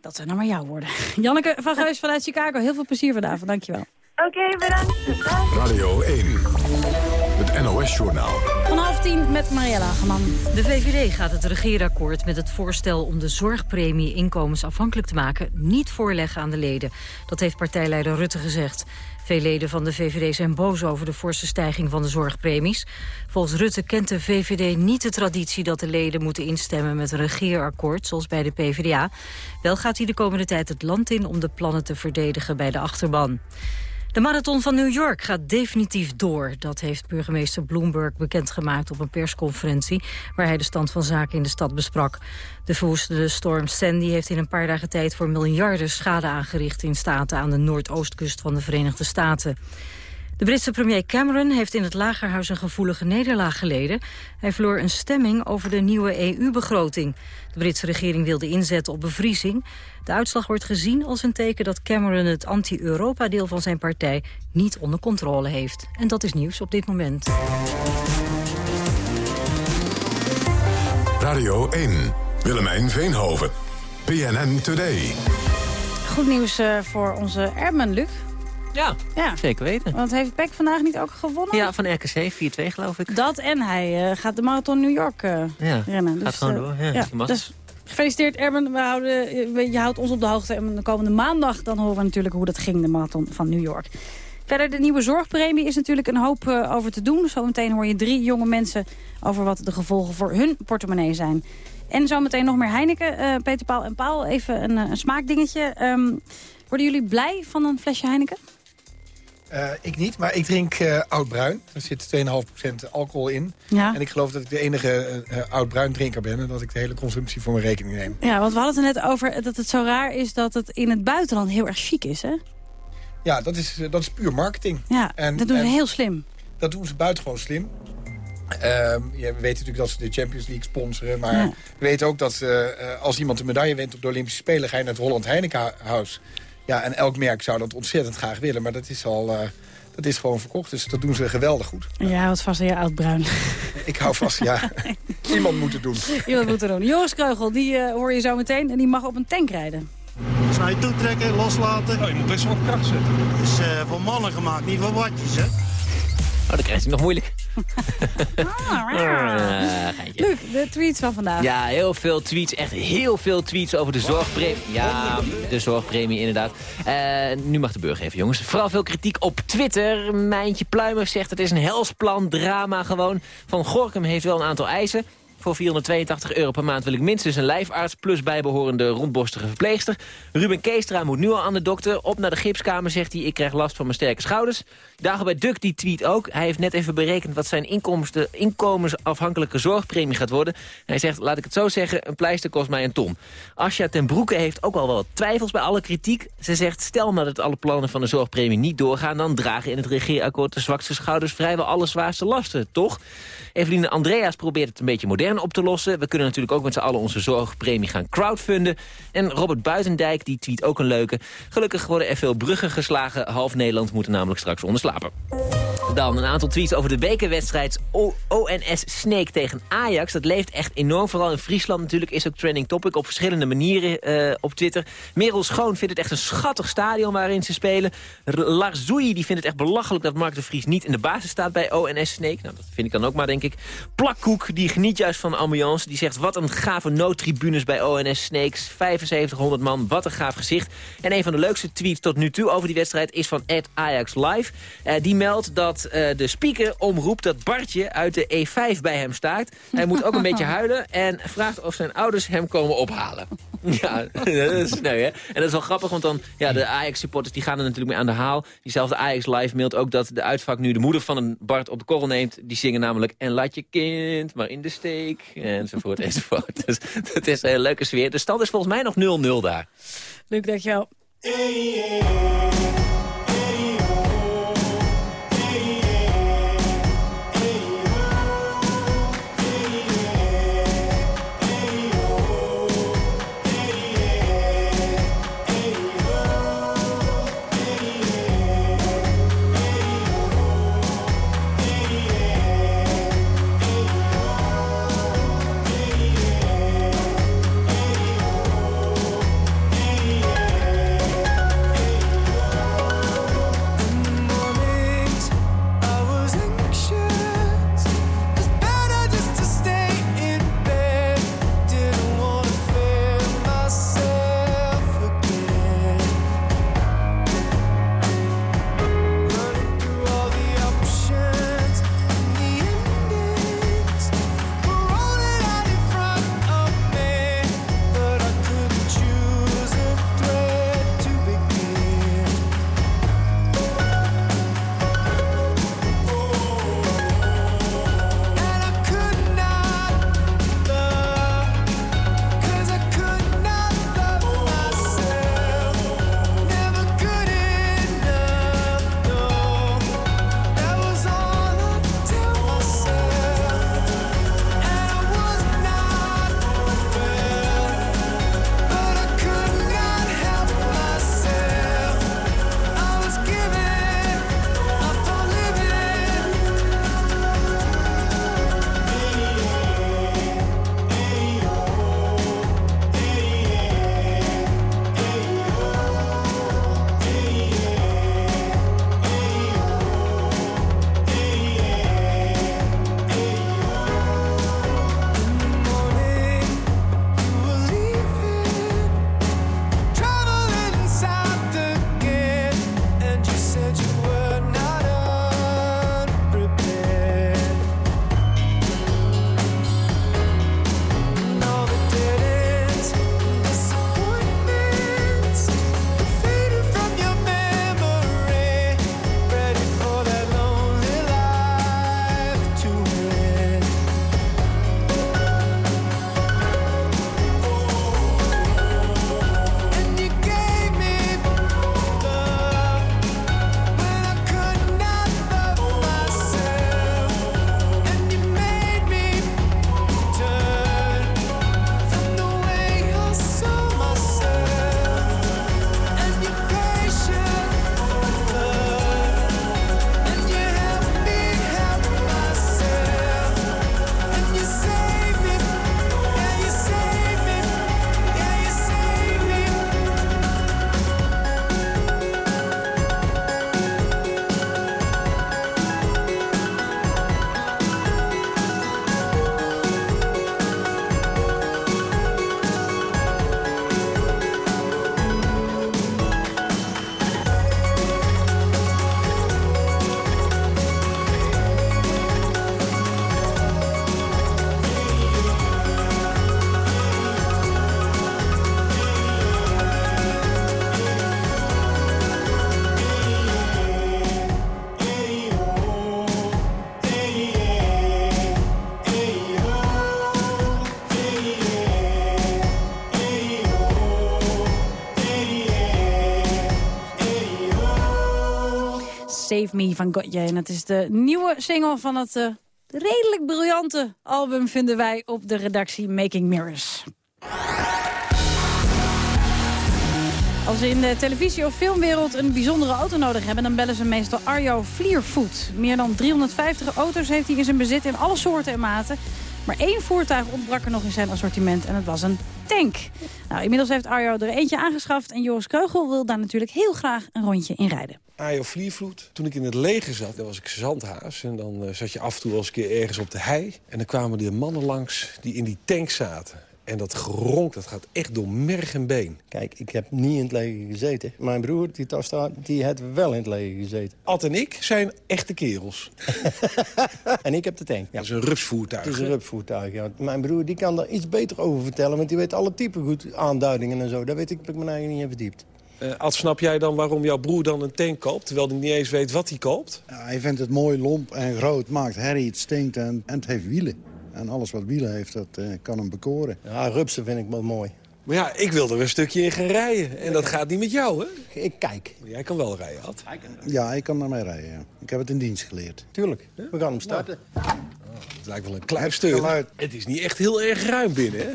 Dat zijn nou maar jouw woorden. <laughs> Janneke van Geus vanuit Chicago. Heel veel plezier vanavond. Dankjewel. Oké, bedankt. Dag. Radio 1. Het NOS-journaal. Van half tien met Mariella Hageman. De VVD gaat het regeerakkoord met het voorstel om de zorgpremie inkomensafhankelijk te maken niet voorleggen aan de leden. Dat heeft partijleider Rutte gezegd. Veel leden van de VVD zijn boos over de forse stijging van de zorgpremies. Volgens Rutte kent de VVD niet de traditie dat de leden moeten instemmen met een regeerakkoord, zoals bij de PvdA. Wel gaat hij de komende tijd het land in om de plannen te verdedigen bij de achterban. De marathon van New York gaat definitief door. Dat heeft burgemeester Bloomberg bekendgemaakt op een persconferentie... waar hij de stand van zaken in de stad besprak. De verwoestende storm Sandy heeft in een paar dagen tijd... voor miljarden schade aangericht in staten aan de noordoostkust van de Verenigde Staten. De Britse premier Cameron heeft in het Lagerhuis een gevoelige nederlaag geleden. Hij verloor een stemming over de nieuwe EU-begroting. De Britse regering wilde inzetten op bevriezing. De uitslag wordt gezien als een teken dat Cameron het anti-Europa-deel van zijn partij niet onder controle heeft. En dat is nieuws op dit moment. Radio 1. Willemijn Veenhoven. PNN Today. Goed nieuws eh, voor onze Ermen, Luc. Ja, Ja. zeker weten. Want heeft Peck vandaag niet ook gewonnen? Ja, van RKC 4-2 geloof ik. Dat en hij eh, gaat de marathon New York eh, Ja, rennen. gaat gewoon eh, door. Ja, mag. dus gefeliciteerd Erben. We houden, je houdt ons op de hoogte. En de komende maandag dan horen we natuurlijk hoe dat ging, de marathon van New York. Verder, de nieuwe zorgpremie is natuurlijk een hoop over te doen. Zometeen hoor je drie jonge mensen over wat de gevolgen voor hun portemonnee zijn. En zometeen nog meer Heineken. Peter Paul en Paul, even een, een smaakdingetje. Ehm, worden jullie blij van een flesje Heineken? Eh, ik niet, maar ik drink eh oud-bruin. Er zit 2,5% alcohol in. Ja. En ik geloof dat ik de enige eh, eh, oud-bruin drinker ben... en dat ik de hele consumptie voor mijn rekening neem. Ja, want we hadden het er net over dat het zo raar is dat het in het buitenland heel erg chic is, hè? Ja, dat is, dat is puur marketing. Ja, En- dat doen ze en- heel slim. Dat doen ze buitengewoon slim. Ehm, ja, we weten natuurlijk dat ze de Champions League sponsoren. Maar Ja. we weten ook dat als iemand een medaille wint op de Olympische Spelen... ga je naar het Holland Heinekenhuis. Ja, en elk merk zou dat ontzettend graag willen. Maar dat is al... eh, dat is gewoon verkocht, dus dat doen ze geweldig goed. Ja, houdt vast aan je oud-bruin. Ik hou vast, ja. <laughs> Iemand moet het doen. Iemand moet het doen. Joris Kreugel, die eh, hoor je zo meteen en die mag op een tank rijden. Naar je toe trekken, loslaten. Oh, je moet best wel wat kracht zetten. Het is eh, voor mannen gemaakt, niet voor watjes, hè? Oh, dan krijgt hij nog moeilijk. <laughs> Ah. Luc, de tweets van vandaag. Ja, heel veel tweets. Echt heel veel tweets over de zorgpremie. Ja, de zorgpremie inderdaad. Eh, nu mag de burger even, jongens. Vooral veel kritiek op Twitter. Mijntje Pluimer zegt het is een helsplan, drama gewoon. Van Gorkum heeft wel een aantal eisen. Voor 482 euro per maand wil ik minstens een lijfarts... plus bijbehorende rondborstige verpleegster. Ruben Keestra moet nu al aan de dokter. Op naar de gipskamer, zegt hij. Ik krijg last van mijn sterke schouders. Dagobert Duck die tweet ook. Hij heeft net even berekend wat zijn inkomsten, inkomensafhankelijke zorgpremie gaat worden. Hij zegt, laat ik het zo zeggen, een pleister kost mij een ton. Asja ten Broeke heeft ook al wat twijfels bij alle kritiek. Ze zegt, stel nou dat alle plannen van de zorgpremie niet doorgaan... dan dragen in het regeerakkoord de zwakste schouders vrijwel alle zwaarste lasten, toch? Eveline Andreas probeert het een beetje modern op te lossen. We kunnen natuurlijk ook met z'n allen onze zorgpremie gaan crowdfunden. En Robert Buitendijk die tweet ook een leuke. Gelukkig worden er veel bruggen geslagen. Half Nederland moet er namelijk straks onder slapen. Dan een aantal tweets over de bekerwedstrijd ONS Snake tegen Ajax. Dat leeft echt enorm. Vooral in Friesland natuurlijk is ook trending topic op verschillende manieren eh, op Twitter. Merel Schoon vindt het echt een schattig stadion waarin ze spelen. Lars Zoei die vindt het echt belachelijk dat Mark de Vries niet in de basis staat bij ONS Snake. Nou, dat vind ik dan ook maar, denk ik. Plakkoek, die geniet juist van de ambiance. Die zegt, wat een gave noodtribunes bij ONS Snakes. 7500 man, wat een gaaf gezicht. En een van de leukste tweets tot nu toe over die wedstrijd is van Ed Ajax Live. Eh, die meldt dat eh, de speaker omroept dat Bartje uit de E5 bij hem staat. Hij moet ook een beetje <laughs> huilen en vraagt of zijn ouders hem komen ophalen. <laughs> Ja, dat is sneu, hè? En dat is wel grappig, want dan, ja, de Ajax-supporters die gaan er natuurlijk mee aan de haal. Diezelfde Ajax Live mailt ook dat de uitvak nu de moeder van een Bart op de korrel neemt. Die zingen namelijk, en laat je kind maar in de steek, enzovoort, <laughs> enzovoort. Dus het is een hele leuke sfeer. De stand is volgens mij nog 0-0 daar. Luc, dankjewel. mornings Save Me van Gotje. En dat is de nieuwe single van het eh, redelijk briljante album... vinden wij op de redactie Making Mirrors. Als ze in de televisie- of filmwereld een bijzondere auto nodig hebben... dan bellen ze meestal Arjo Vliervoet. Meer dan 350 auto's heeft hij in zijn bezit in alle soorten en maten. Maar één voertuig ontbrak er nog in zijn assortiment en het was een tank. Nou, inmiddels heeft Arjo er eentje aangeschaft... en Joris Kreugel wil daar natuurlijk heel graag een rondje in rijden. Ajo Vliervloed. Toen ik in het leger zat, dan was ik zandhaas. En dan eh, zat je af en toe wel eens een keer ergens op de hei. En dan kwamen er mannen langs die in die tank zaten. En dat geronk, dat gaat echt door merg en been. Kijk, ik heb niet in het leger gezeten. Mijn broer, die daar staat, die heeft wel in het leger gezeten. Ad en ik zijn echte kerels. <laughs> en ik heb de tank. Ja. Dat is een rupsvoertuig. Het is een rupsvoertuig, ja. Mijn broer die kan daar iets beter over vertellen... want die weet alle typen goed, aanduidingen en zo. Daar weet ik, heb ik mijn eigen niet in verdiept. Eh, Ad, snap jij dan waarom jouw broer dan een tank koopt... terwijl hij niet eens weet wat hij koopt? Ja, hij vindt het mooi, lomp en groot, maakt herrie, het stinkt en, en het heeft wielen. En alles wat wielen heeft, dat eh, kan hem bekoren. Ja, rupsen vind ik wel mooi. Maar ja, ik wil er een stukje in gaan rijden. En dat gaat niet met jou, hè? Ik kijk. Jij kan wel rijden, Ad. Ja, ik kan daarmee rijden, ja. Ik heb het in dienst geleerd. Tuurlijk, we gaan hem starten. Het lijkt wel een klein stuk. Het is niet echt heel erg ruim binnen, hè?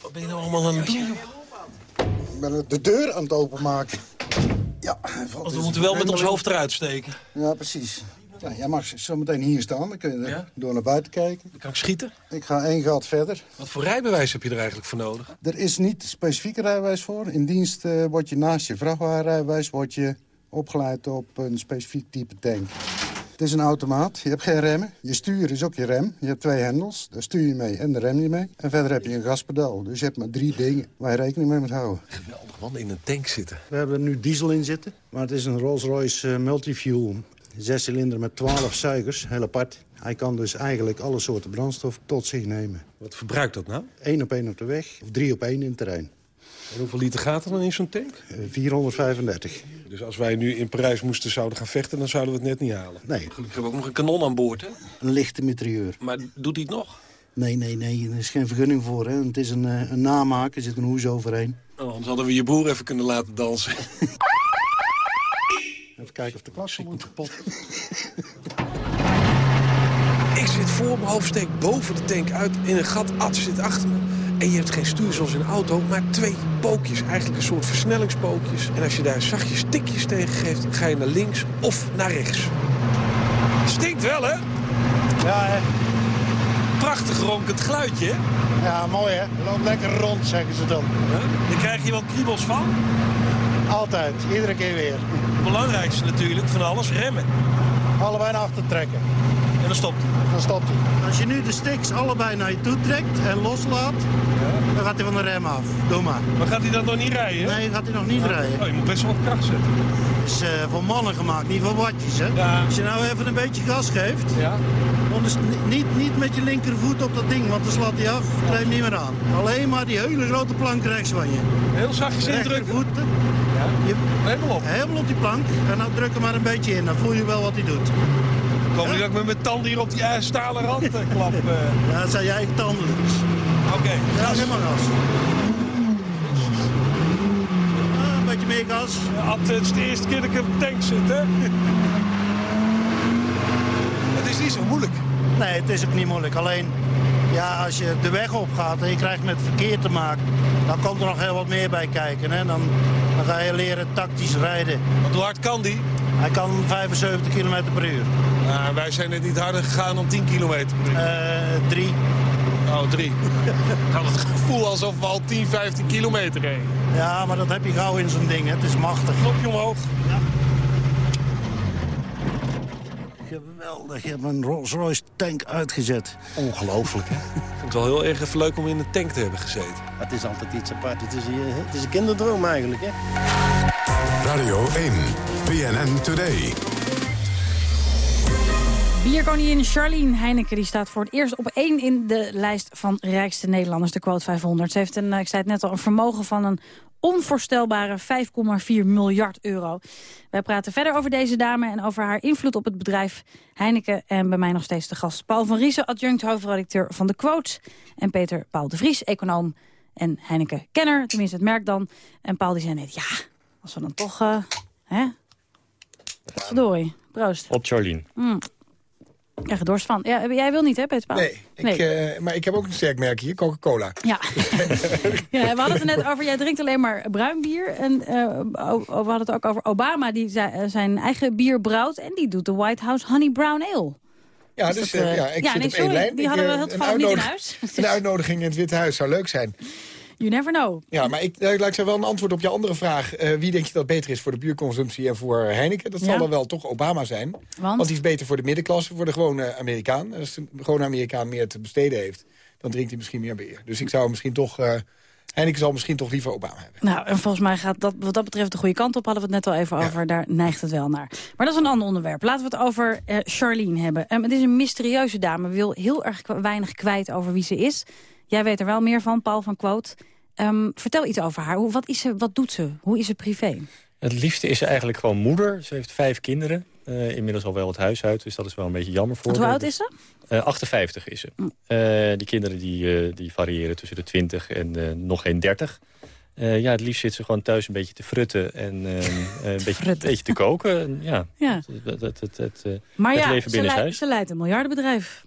Wat ben je nou allemaal aan het doen? Ik ben de deur aan het openmaken. Ja, Want we moeten wel met ons hoofd eruit steken. Ja, precies. Ja, jij mag zo meteen hier staan, dan kun je door naar buiten kijken. Dan kan ik schieten. Ik ga één gat verder. Wat voor rijbewijs heb je er eigenlijk voor nodig? Er is niet specifieke rijbewijs voor. In dienst eh, word je naast je vrachtwagenrijbewijs word je opgeleid op een specifiek type tank. Het is een automaat, je hebt geen remmen. Je stuur is ook je rem. Je hebt twee hendels, daar stuur je mee en de rem je mee. En verder heb je een gaspedaal. Dus je hebt maar drie dingen waar je rekening mee moet houden. Geweldig man, in een tank zitten. We hebben er nu diesel in zitten, maar het is een Rolls-Royce eh, Multifuel. Zes cilinder met 12 zuigers, heel apart. Hij kan dus eigenlijk alle soorten brandstof tot zich nemen. Wat verbruikt dat nou? Eén op één op de weg, of drie op één in het terrein. En hoeveel liter gaat er dan in zo'n tank? Eh, 435. Dus als wij nu in Parijs moesten zouden gaan vechten... dan zouden we het net niet halen. Nee. Gelukkig hebben we ook nog een kanon aan boord, hè? Een lichte mitrailleur. Maar doet hij het nog? Nee, nee, nee, er is geen vergunning voor. Hè. Het is een, eh, een namaak, er zit een hoes overheen. Oh, anders hadden we je broer even kunnen laten dansen. <laughs> Even kijken of de klas moet kapot. <laughs> Ik zit voor mijn hoofd, steek boven de tank uit in een gat. Ad zit achter me. En je hebt geen stuur zoals in een auto, maar twee pookjes. Eigenlijk een soort versnellingspookjes. En als je daar zachtjes tikjes tegen geeft, ga je naar links of naar rechts. Stinkt wel, hè? Ja, hè? Prachtig ronkend geluidje, hè? Ja, mooi hè. Loopt lekker rond, zeggen ze dan. Daar krijg je wel kriebels van. Altijd, iedere keer weer. Het belangrijkste natuurlijk van alles, remmen. Allebei naar achter trekken. En dan stopt hij. Dan stopt hij. Als je nu de sticks allebei naar je toe trekt en loslaat, dan gaat hij van de rem af. Doe maar. Maar gaat hij dan nog niet rijden? Nee, gaat hij nog niet rijden. Oh, je moet best wel wat kracht zetten. Het is eh, voor mannen gemaakt, niet voor watjes. Hè? Als je nou even een beetje gas geeft, ja. dus niet, niet met je linkervoet op dat ding, want dan slaat hij af, kleem niet meer aan. Alleen maar die hele grote plank rechts van je. Heel zachtjes indrukken. Rechtervoeten. Ja. Je, helemaal op. Helemaal op die plank en dan druk hem maar een beetje in, dan voel je wel wat hij doet. Kom niet dat ik met mijn tanden hier op die eh, stalen rand eh, klap. eh. <laughs> Ja, dat zijn eigen tanden. Oké, Ja, gas. geef maar gas. Ah, een beetje meer gas. Ad, het is de eerste keer dat ik op de tank zit, hè? <laughs> Het is niet zo moeilijk. Nee, het is ook niet moeilijk. Alleen, ja, als je de weg op gaat en je krijgt met verkeer te maken, dan komt er nog heel wat meer bij kijken. Hè? Dan, dan ga je leren tactisch rijden. Want hoe hard kan die? Hij kan 75 km per uur. Nou, wij zijn net niet harder gegaan dan 10 kilometer per uur. Eh, drie. Oh, drie. Ik had het gevoel alsof we al 10, 15 kilometer reden. Ja, maar dat heb je gauw in zo'n ding. Hè? Het is machtig. Knopje omhoog. Geweldig, je hebt een Rolls-Royce tank uitgezet. Ongelooflijk, hè? <laughs> Ik vind het wel heel erg even leuk om in een tank te hebben gezeten. Het is altijd iets apart. Het is, eh, het is een kinderdroom eigenlijk, hè? Radio 1, PNN Today. Bierkoningin Charlene Heineken die staat voor het eerst op één in de lijst van rijkste Nederlanders, de quote 500. Ze heeft een, eh, ik zei het net al, een vermogen van een onvoorstelbare 5,4 miljard euro. Wij praten verder over deze dame en over haar invloed op het bedrijf Heineken. En bij mij nog steeds de gast Paul van Riesen, adjunct hoofdredacteur van de Quote. En Peter Paul de Vries, econoom en Heineken-kenner, tenminste het merk dan. En Paul die zei net, ja, als we dan toch, eh hè? Verdorie, proost. Op Charlene. Mm. Ik krijg er dorst van. Ja, jij wil niet, hè, Peter Paul? Nee, ik, eh, maar ik heb ook een sterk merk hier, Coca-Cola. Ja. <laughs> ja, we hadden het er net over, jij drinkt alleen maar bruin bier. En eh, we hadden het ook over Obama, die eh, zijn eigen bier brouwt. En die doet de White House Honey Brown Ale. Ja, dus dat, eh, ja, ik ja, zit nee, op sorry, één lijn. die Ik, hadden we heel toevallig niet in huis. Een uitnodiging in het Witte Huis zou leuk zijn. You never know. Ja, maar ik, eh, ik zeggen wel een antwoord op je andere vraag. Eh, wie denk je dat beter is voor de bierconsumptie en voor Heineken? Dat zal dan wel toch Obama zijn. Want? die is beter voor de middenklasse, voor de gewone Amerikaan. Als de gewone Amerikaan meer te besteden heeft... dan drinkt hij misschien meer bier. Dus ik zou misschien toch... Uh, Heineken zal misschien toch liever Obama hebben. Nou, en volgens mij gaat dat wat dat betreft de goede kant op. Hadden we het net al even over. Daar neigt het wel naar. Maar dat is een ander onderwerp. Laten we het over uh, Charlene hebben. Um, het is een mysterieuze dame. Wil heel erg weinig kwijt over wie ze is. Jij weet er wel meer van, Paul van Quote. Um, vertel iets over haar. Hoe, wat, is ze, wat doet ze? Hoe is ze privé? Het liefste is ze eigenlijk gewoon moeder. Ze heeft vijf kinderen. Uh, inmiddels al wel het huis uit, dus dat is wel een beetje jammer voor Hoe oud is ze? Uh, 58 is ze. Uh, die kinderen die, die variëren tussen de 20 en nog geen 30. ja, het liefst zit ze gewoon thuis een beetje te frutten en <laughs> een, beetje, een beetje te koken. <laughs> Ja, ja. Het, het, het, het, maar het ja, leven binnen ze, huis. ze leidt een miljardenbedrijf.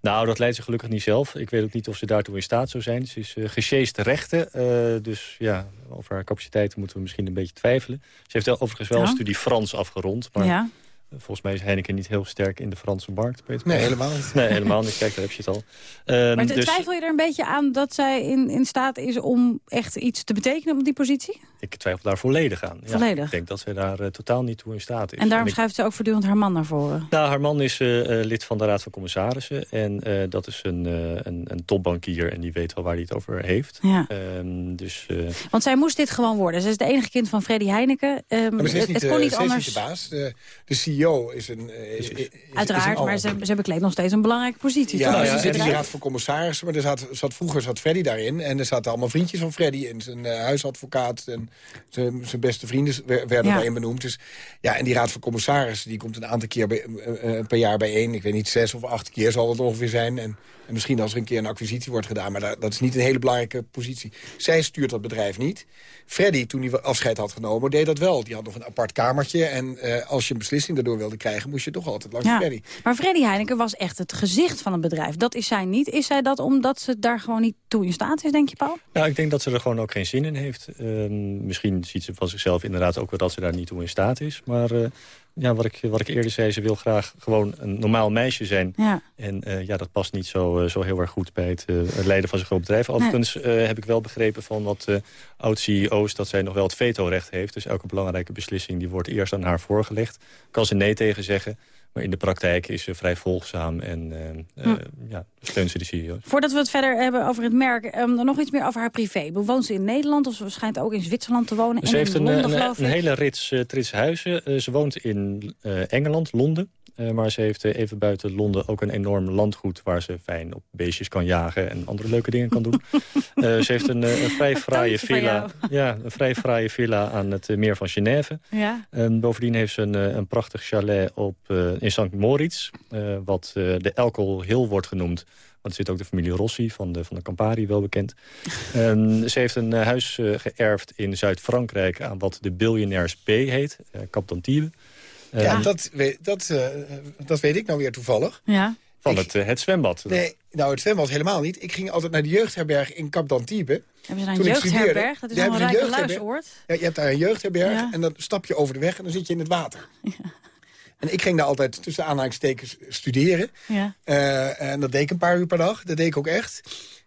Nou, dat leidt ze gelukkig niet zelf. Ik weet ook niet of ze daartoe in staat zou zijn. Ze is uh, gesjeest rechten. Uh, dus ja, over haar capaciteiten moeten we misschien een beetje twijfelen. Ze heeft overigens wel Ja. een studie Frans afgerond. Maar Ja. Volgens mij is Heineken niet heel sterk in de Franse markt. Peter. Nee, helemaal niet. Nee, helemaal niet. Kijk, daar heb je het al. Ehm, Maar dus twijfel je er een beetje aan dat zij in, in staat is om echt iets te betekenen op die positie? ik twijfel daar volledig aan. Ja, Volledig? ik denk dat zij daar eh, totaal niet toe in staat is. En daarom ik- schuift ze ook voortdurend haar man naar voren. Nou, haar man is eh, eh, lid van de Raad van Commissarissen. En eh, dat is een, eh, een, een topbankier en die weet wel waar hij het over heeft. Ja. Ehm, dus eh, Want zij moest dit gewoon worden. Ze is het enige kind van Freddy Heineken. Ehm, Maar ze is het, niet, het kon niet ze is anders. niet de baas. De, de CEO is een... eh, is, is, is Uiteraard, een maar ze, ze bekleedt nog steeds een belangrijke positie. Ja, toch? ze Dus zit in die raad van commissarissen. Maar er zat, zat, vroeger zat Freddy daarin. En er zaten allemaal vriendjes van Freddy in. Zijn eh, huisadvocaat en zijn, zijn beste vrienden wer- werden Ja. daarin benoemd. Dus, ja, en die raad van commissarissen die komt een aantal keer bij, eh, eh, per jaar bijeen. Ik weet niet, zes of acht keer zal het ongeveer zijn. En, en misschien als er een keer een acquisitie wordt gedaan. Maar dat, dat is niet een hele belangrijke positie. Zij stuurt dat bedrijf niet. Freddy, toen hij afscheid had genomen, deed dat wel. Die had nog een apart kamertje. En eh, als je een beslissing daardoor wilde krijgen... moest je toch altijd langs Ja. Freddy. Maar Freddy Heineken was echt het gezicht van het bedrijf. Dat is zij niet. Is zij dat omdat ze daar gewoon niet toe in staat is, denk je, Paul? Nou, ik denk dat ze er gewoon ook geen zin in heeft. Ehm, misschien ziet ze van zichzelf inderdaad ook wel dat ze daar niet toe in staat is. Maar eh, ja, wat, ik, wat ik eerder zei, ze wil graag gewoon een normaal meisje zijn. Ja. En eh, ja, dat past niet zo, eh, zo heel erg goed bij het, eh, het leiden van zo'n groot bedrijf. Overigens heb ik wel begrepen van wat oud-CEO's... dat zij nog wel het vetorecht heeft. Dus elke belangrijke beslissing die wordt eerst aan haar voorgelegd. Kan ze nee tegen zeggen. Maar in de praktijk is ze vrij volgzaam en eh, Hm. eh, ja, steunt ze de CEO's. Voordat we het verder hebben over het merk, ehm, dan nog iets meer over haar privé. Woont ze in Nederland of ze schijnt ook in Zwitserland te wonen? Ze en heeft in een, Londen, een, geloof een ik. hele rits, eh, trits huizen. Eh, ze woont in eh, Engeland, Londen. Eh, maar ze heeft eh, even buiten Londen ook een enorm landgoed... waar ze fijn op beestjes kan jagen en andere leuke dingen kan doen. <laughs> Eh, ze heeft een, een vrij fraaie villa, ja, een vrij fraaie villa aan het meer van Genève. Ja. En bovendien heeft ze een, een prachtig chalet op, in St. Moritz... wat de Elkel Hill wordt genoemd. Want er zit ook de familie Rossi van de, van de Campari, wel bekend. <laughs> En ze heeft een huis eh, geërfd in Zuid-Frankrijk... aan wat de Billionaires B heet, eh Cap d'Antibes. Eh, Ja, dat weet, dat, eh, dat weet ik nou weer toevallig. Ja. van het, eh, het zwembad. Nee, nou het zwembad helemaal niet. Ik ging altijd naar de jeugdherberg in Cap d'Antibes. Hebben ze daar een jeugdherberg? Dat is allemaal een rijke luisoord. Ja, je hebt daar een jeugdherberg Ja. en dan stap je over de weg en dan zit je in het water. En ik ging daar altijd tussen aanhalingstekens studeren. Ja. Eh, en dat deed ik een paar uur per dag. Dat deed ik ook echt.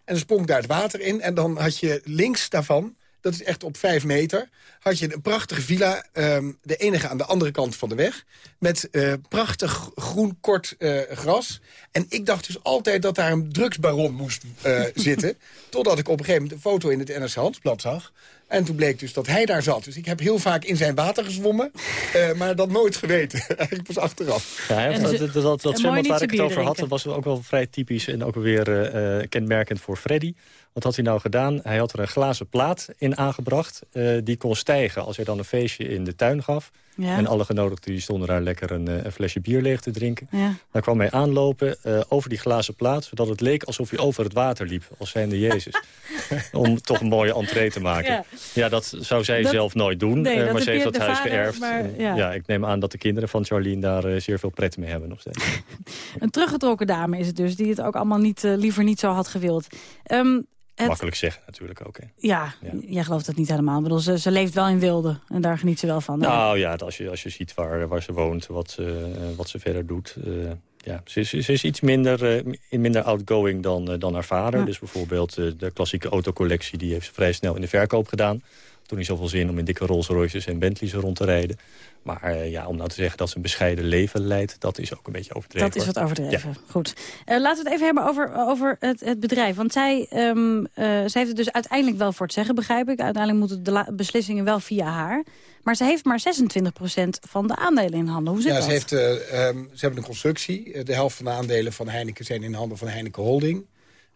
En dan sprong ik daar het water in. En dan had je links daarvan, dat is echt op vijf meter... had je een prachtige villa, ehm, de enige aan de andere kant van de weg... met eh, prachtig groen kort eh, gras. En ik dacht dus altijd dat daar een drugsbaron moest eh, <laughs> zitten. Totdat ik op een gegeven moment een foto in het NRC Handelsblad zag. En toen bleek dus dat hij daar zat. Dus ik heb heel vaak in zijn water gezwommen. <laughs> eh, maar dat nooit geweten. <laughs> Eigenlijk pas achteraf. Ja, En dat, dat, dat, dat zwembad waar ik het over had, dat was ook wel vrij typisch en ook weer eh, eh, kenmerkend voor Freddy. Wat had hij nou gedaan? Hij had er een glazen plaat in aangebracht. eh, die kon stijgen als hij dan een feestje in de tuin gaf. Ja. En alle genodigden die stonden daar lekker een, eh, een flesje bier leeg te drinken. Ja. Dan kwam hij aanlopen eh, over die glazen plaat... zodat het leek alsof hij over het water liep, als zijnde Jezus. <laughs> Om toch een mooie entree te maken. Ja. Ja, dat zou zij Dat- zelf nooit doen. Nee, maar ze heeft dat huis vader, geërfd. maar, ja. ik neem aan dat de kinderen van Charlene daar zeer veel pret mee hebben nog steeds. <laughs> Een teruggetrokken dame is het dus, die het ook allemaal niet, liever niet zo had gewild. Ehm, het, Makkelijk zeggen natuurlijk ook. Hè. ja, jij gelooft dat niet helemaal. Ik bedoel, ze, ze leeft wel in wilde en daar geniet ze wel van. Nou ja, als je, als je ziet waar, waar ze woont, wat, ze, eh, wat ze verder doet. eh, ja, ze, is, ze is iets minder, eh, minder outgoing dan, dan haar vader. Ja. Dus bijvoorbeeld de klassieke autocollectie... die heeft ze vrij snel in de verkoop gedaan. Toen niet zoveel zin om in dikke Rolls Royces en Bentleys rond te rijden. Maar eh, ja, om nou te zeggen dat ze een bescheiden leven leidt... dat is ook een beetje overdreven. Dat is wat overdreven. Goed. Eh, laten we het even hebben over, over het, het bedrijf. Want zij, ehm, eh, zij heeft het dus uiteindelijk wel voor het zeggen, begrijp ik. Uiteindelijk moeten de beslissingen wel via haar. Maar ze heeft maar 26% van de aandelen in handen. Hoe zit ja, dat? ze, heeft, eh, ehm, ze hebben een constructie. De helft van de aandelen van Heineken zijn in handen van Heineken Holding.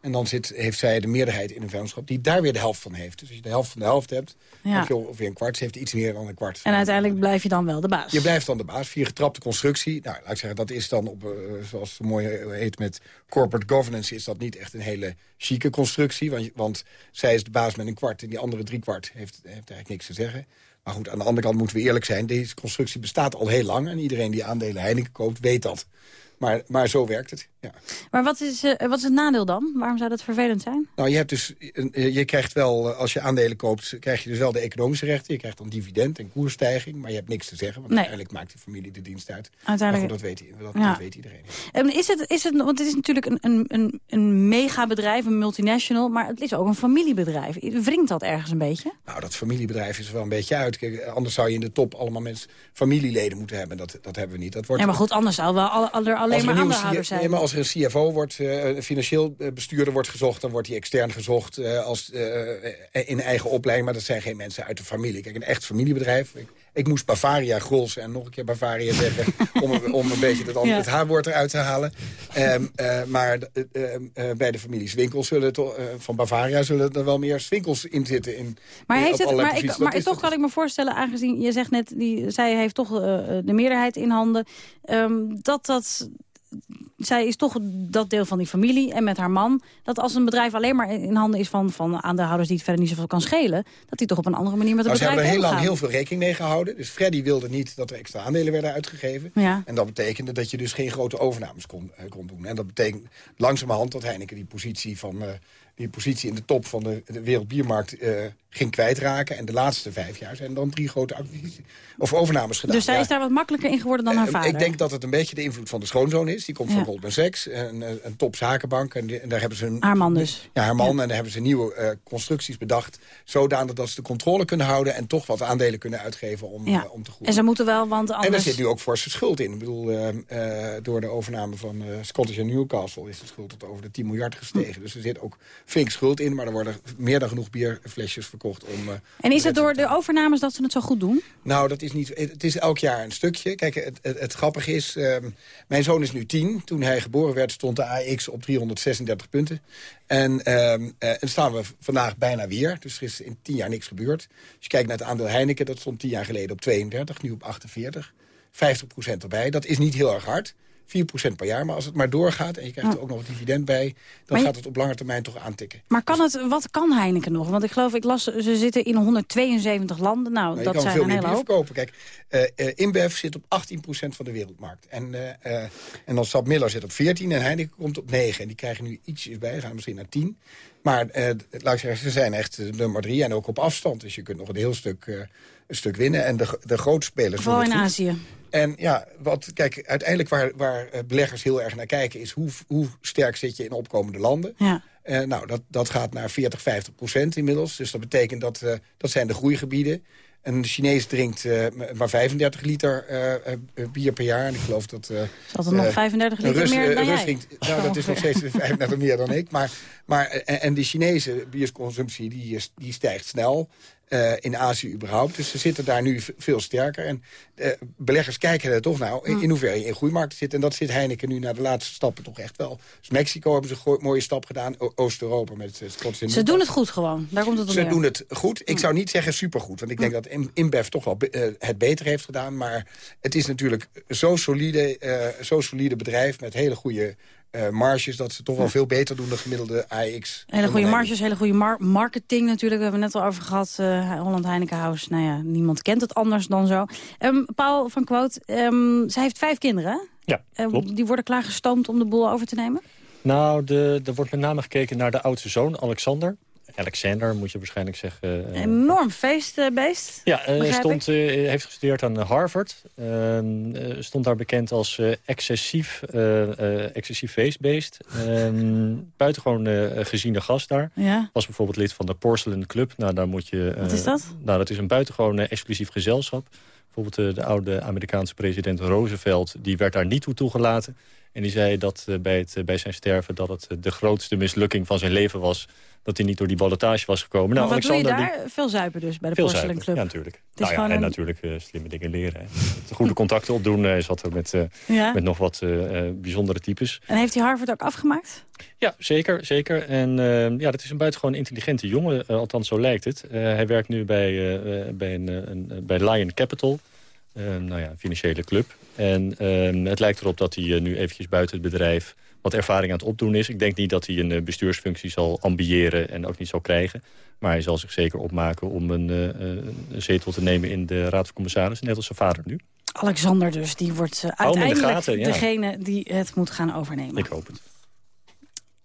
En dan zit, heeft zij de meerderheid in een vennootschap die daar weer de helft van heeft. Dus als je de helft van de helft hebt, Ja. heb je ongeveer een kwart. Ze heeft iets meer dan een kwart. En uiteindelijk blijf je dan wel de baas. Je blijft dan de baas via getrapte constructie. Nou, laat ik zeggen, dat is dan, op, eh, zoals het mooi heet met corporate governance... is dat niet echt een hele chique constructie. Want, want zij is de baas met een kwart en die andere drie kwart heeft, heeft eigenlijk niks te zeggen. Maar goed, aan de andere kant moeten we eerlijk zijn. Deze constructie bestaat al heel lang. En iedereen die aandelen Heineken koopt, weet dat. Maar, maar zo werkt het, ja. Maar wat is, eh, wat is het nadeel dan? Waarom zou dat vervelend zijn? Nou, je, hebt dus, eh, je krijgt wel, eh, als je aandelen koopt, krijg je dus wel de economische rechten. Je krijgt dan dividend en koersstijging, maar je hebt niks te zeggen. Want Nee. uiteindelijk maakt de familie de dienst uit. Uiteindelijk- goed, dat weet, dat, Ja. dat weet iedereen. En is het, is het, want het is natuurlijk een, een, een, een megabedrijf, een multinational... maar het is ook een familiebedrijf. Wringt dat ergens een beetje? Nou, dat familiebedrijf is er wel een beetje uit. Kijk, anders zou je in de top allemaal mensen, familieleden moeten hebben. Dat, dat hebben we niet. Dat wordt, Ja, maar goed, anders zou wel al, al- Als alleen maar aandeelhouders zijn. Nee, maar als er een CFO wordt, eh, een financieel eh, bestuurder wordt gezocht... dan wordt die extern gezocht eh, als, in eigen opleiding. Maar dat zijn geen mensen uit de familie. Kijk, een echt familiebedrijf... Ik, ik moest Bavaria Grols en nog een keer Bavaria zeggen... <laughs> om, een- om een beetje het, Ja. het H-woord eruit te halen. Ehm, eh, maar eh, eh, eh, bij de families Winkels zullen toch, eh, van Bavaria... zullen er wel meer Winkels in zitten. In, Maar, heeft het, maar, ik, maar Dat toch kan ik me voorstellen, aangezien je zegt net... Die, zij heeft toch de meerderheid in handen... ehm, dat dat... Zij is toch dat deel van die familie en met haar man... dat als een bedrijf alleen maar in handen is van, van aandeelhouders... die het verder niet zoveel kan schelen... dat die toch op een andere manier met het Nou, ze bedrijf hebben er heel lang heel veel rekening mee gehouden. Dus Freddy wilde niet dat er extra aandelen werden uitgegeven. Ja. En dat betekende dat je dus geen grote overnames kon, eh, kon doen. En dat betekent langzamerhand dat Heineken die positie, van, eh, die positie in de top van de, de wereldbiermarkt eh, ging kwijtraken. En de laatste vijf jaar zijn dan drie grote acquisities of overnames gedaan. Dus zij Ja. is daar wat makkelijker in geworden dan haar Eh, vader. Ik denk dat het een beetje de invloed van de schoonzoon is. Die komt Ja. van Goldman Sachs, een, een, een topzakenbank. En, die- en daar hebben ze een, Haar man dus. Ja, haar man. En daar hebben ze nieuwe eh, constructies bedacht. Zodanig dat ze de controle kunnen houden... en toch wat aandelen kunnen uitgeven om, om te groeien. En ze moeten wel, want En er anders... zit nu ook forse schuld in. Ik bedoel, door de overname van Scottish en Newcastle... is de schuld tot over de 10 miljard gestegen. Dus er zit ook flink schuld in. Maar er worden meer dan genoeg bierflesjes verkocht om... eh, En is het door de overnames dat ze het zo goed doen? nou, dat is niet. Het is elk jaar een stukje. Kijk, het, het, het grappige is, ehm, mijn zoon is nu tien. Toen hij geboren werd, stond de AX op 336 punten. En, ehm eh, en staan we vandaag bijna weer. Dus er is in tien jaar niks gebeurd. Als je kijkt naar het aandeel Heineken, dat stond tien jaar geleden op 32, nu op 48. 50% erbij. Dat is niet heel erg hard. 4% per jaar. Maar als het maar doorgaat en je krijgt er ook nog een dividend bij... dan je- gaat het op lange termijn toch aantikken. Maar kan het, wat kan Heineken nog? Want ik geloof, ik las, ze zitten in 172 landen. Nou, Nou, dat zijn veel een meer hele hoop. verkopen. Kijk, eh, InBev zit op 18% van de wereldmarkt. En, eh, en dan Stad Miller zit op 14 en Heineken komt op 9. En die krijgen nu ietsjes bij, gaan misschien naar 10. Maar eh, laat ik zeggen, ze zijn echt nummer 3 en ook op afstand. Dus je kunt nog een heel stuk, een stuk winnen. En de, de grote spelers Vooral in. Azië. En ja, wat, kijk, uiteindelijk waar, waar eh, beleggers heel erg naar kijken... is hoe, hoe sterk zit je in opkomende landen. Ja. Eh, nou, dat, dat gaat naar 40, 50 procent inmiddels. Dus dat betekent dat eh, dat zijn de groeigebieden. Een Chinees drinkt maar 35 liter bier per jaar. En ik geloof dat... eh, Zat er nog eh, 35 een liter Rus- meer dan Rus jij? drinkt- nou, dat is nog steeds <laughs> 35 meer dan ik. Maar, maar, eh, en die Chinese bierconsumptie die, die stijgt snel. Eh, in Azië überhaupt. Dus ze zitten daar nu veel sterker. En eh, beleggers kijken er toch nou in, in hoeverre je in groeimarkten zit. En dat zit Heineken nu naar de laatste stappen toch echt wel. Dus Mexico hebben ze een mooie stap gedaan. Oost-Europa met uh, Scottish en Ze doen het goed gewoon. Daar komt het ze neer. doen het goed. Ik zou niet zeggen supergoed. Want ik denk dat In- InBev toch wel eh, het beter heeft gedaan. Maar het is natuurlijk zo'n solide, eh zo solide bedrijf... met hele goede eh, marges... dat ze toch wel veel beter doen dan gemiddelde AX. Hele goede marges, hele goede mar- marketing natuurlijk. We hebben het net al over gehad. eh, Holland Heineken House. Nou ja, niemand kent het anders dan zo. Ehm, Paul van Quote, ehm, zij heeft vijf kinderen. hè? Ja, Ehm, die worden klaargestoomd om de boel over te nemen? Nou, de, er wordt met name gekeken naar de oudste zoon, Alexander. Alexander, moet je waarschijnlijk zeggen. Uh, Enorm feestbeest. Ja, uh, stond, uh, heeft gestudeerd aan Harvard. Ehm, stond daar bekend als excessief, excessief feestbeest. Ehm, <laughs> buitengewoon geziene gast daar. Ja. Was bijvoorbeeld lid van de Porcelain Club. Nou, daar moet je, Wat is dat? Nou, dat is een buitengewoon exclusief gezelschap. Bijvoorbeeld de oude Amerikaanse president Roosevelt... die werd daar niet toe toegelaten. En die zei dat bij, het, bij zijn sterven dat het de grootste mislukking van zijn leven was dat hij niet door die ballotage was gekomen. Maar nou, wat Alexander, doe je daar? Veel zuipen dus bij de Veel Porcelain Club. Ja, natuurlijk. Is Nou ja, en een- natuurlijk eh, slimme dingen leren. Hè. Goede <laughs> contacten opdoen. Hij zat er met, eh, Ja. met nog wat bijzondere types. En heeft hij Harvard ook afgemaakt? Ja, zeker. zeker. En ja, dat is een buitengewoon intelligente jongen. althans, zo lijkt het. Hij werkt nu bij, bij, een, een, bij Lion Capital. Nou ja, een financiële club. En eh, het lijkt erop dat hij nu eventjes buiten het bedrijf wat ervaring aan het opdoen is. Ik denk niet dat hij een eh, bestuursfunctie zal ambiëren en ook niet zal krijgen. Maar hij zal zich zeker opmaken om een, eh, een zetel te nemen in de Raad van Commissarissen. Net als zijn vader nu. Alexander dus, die wordt hem in de uiteindelijk gaten, ja. degene die het moet gaan overnemen. Ik hoop het.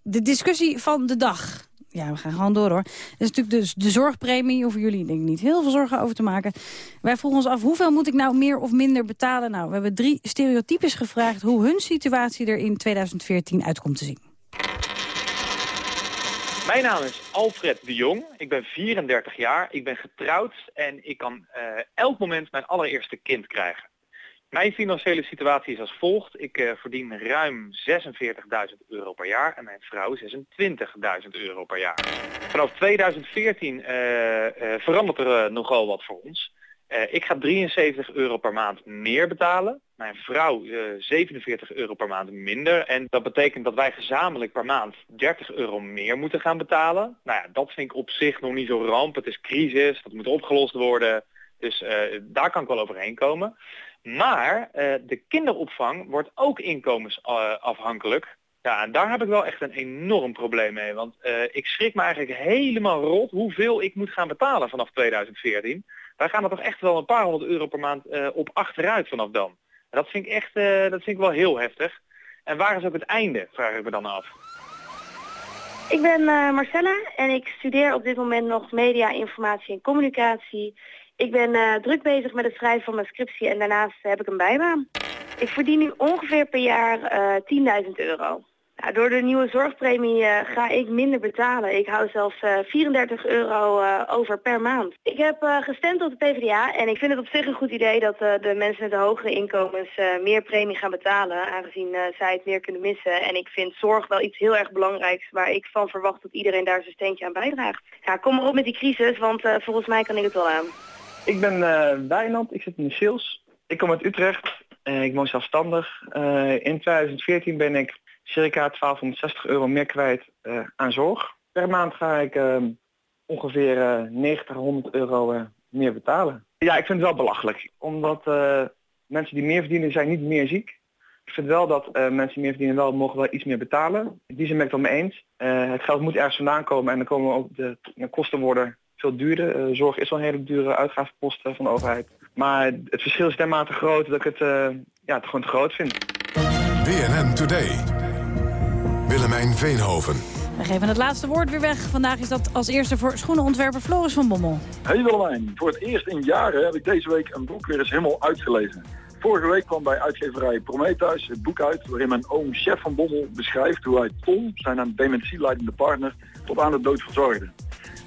De discussie van de dag. Ja, we gaan gewoon door hoor. Dat is natuurlijk dus de zorgpremie. Hoeven jullie denk ik niet heel veel zorgen over te maken. Wij vroegen ons af, hoeveel moet ik nou meer of minder betalen? Nou, we hebben drie stereotypes gevraagd... hoe hun situatie er in 2014 uit komt te zien. Mijn naam is Alfred de Jong. Ik ben 34 jaar. Ik ben getrouwd en ik kan eh, elk moment mijn allereerste kind krijgen. Mijn financiële situatie is als volgt. Ik eh, verdien ruim 46.000 euro per jaar en mijn vrouw 26.000 euro per jaar. Vanaf 2014 eh, eh, verandert er nogal wat voor ons. Ik ga 73 euro per maand meer betalen. Mijn vrouw eh 47 euro per maand minder. En dat betekent dat wij gezamenlijk per maand 30 euro meer moeten gaan betalen. Nou ja, dat vind ik op zich nog niet zo ramp. Het is crisis, dat moet opgelost worden. Dus daar kan ik wel overheen komen. Maar eh, de kinderopvang wordt ook inkomensafhankelijk. Ja, en daar heb ik wel echt een enorm probleem mee. Want eh, ik schrik me eigenlijk helemaal rot hoeveel ik moet gaan betalen vanaf 2014. Wij gaan er toch echt wel een paar honderd euro per maand eh, op achteruit vanaf dan. En dat vind ik echt dat vind ik wel heel heftig. En waar is ook het einde, vraag ik me dan af. Ik ben Marcella en ik studeer op dit moment nog media, informatie en communicatie. Ik ben eh, druk bezig met het schrijven van mijn scriptie en daarnaast heb ik een bijbaan. Ik verdien nu ongeveer per jaar eh 10.000 euro. Ja, door de nieuwe zorgpremie eh, ga ik minder betalen. Ik hou zelfs eh, 34 euro eh, over per maand. Ik heb eh, gestemd op de PvdA en ik vind het op zich een goed idee dat eh, de mensen met de hogere inkomens eh, meer premie gaan betalen, aangezien eh, zij het meer kunnen missen. En ik vind zorg wel iets heel erg belangrijks waar ik van verwacht dat iedereen daar zijn steentje aan bijdraagt. Ja, kom maar op met die crisis, want eh, volgens mij kan ik het wel aan. Ik ben Wijnand, ik zit in de sales. Ik kom uit Utrecht, eh, ik woon zelfstandig. Eh, in 2014 ben ik circa 1260 euro meer kwijt aan zorg. Per maand ga ik eh, ongeveer eh 90, 100 euro meer betalen. Ja, ik vind het wel belachelijk, omdat mensen die meer verdienen zijn niet meer ziek. Ik vind wel dat mensen die meer verdienen wel mogen wel iets meer betalen. Die zin ben het wel mee eens. Het geld moet ergens vandaan komen en dan komen ook de, de kosten worden veel duurder. Eh, zorg is wel een hele dure uitgavenpost eh, van de overheid. Maar het verschil is dermate groot dat ik het, eh, ja, het gewoon te groot vind. BNN Today. Willemijn Veenhoven. We geven het laatste woord weer weg. Vandaag is dat als eerste voor schoenenontwerper Floris van Bommel. Hey Willemijn, voor het eerst in jaren heb ik deze week een boek weer eens helemaal uitgelezen. Vorige week kwam bij uitgeverij Prometheus het boek uit waarin mijn oom Chef van Bommel beschrijft hoe hij Tom, zijn aan dementie leidende partner, tot aan de dood verzorgde.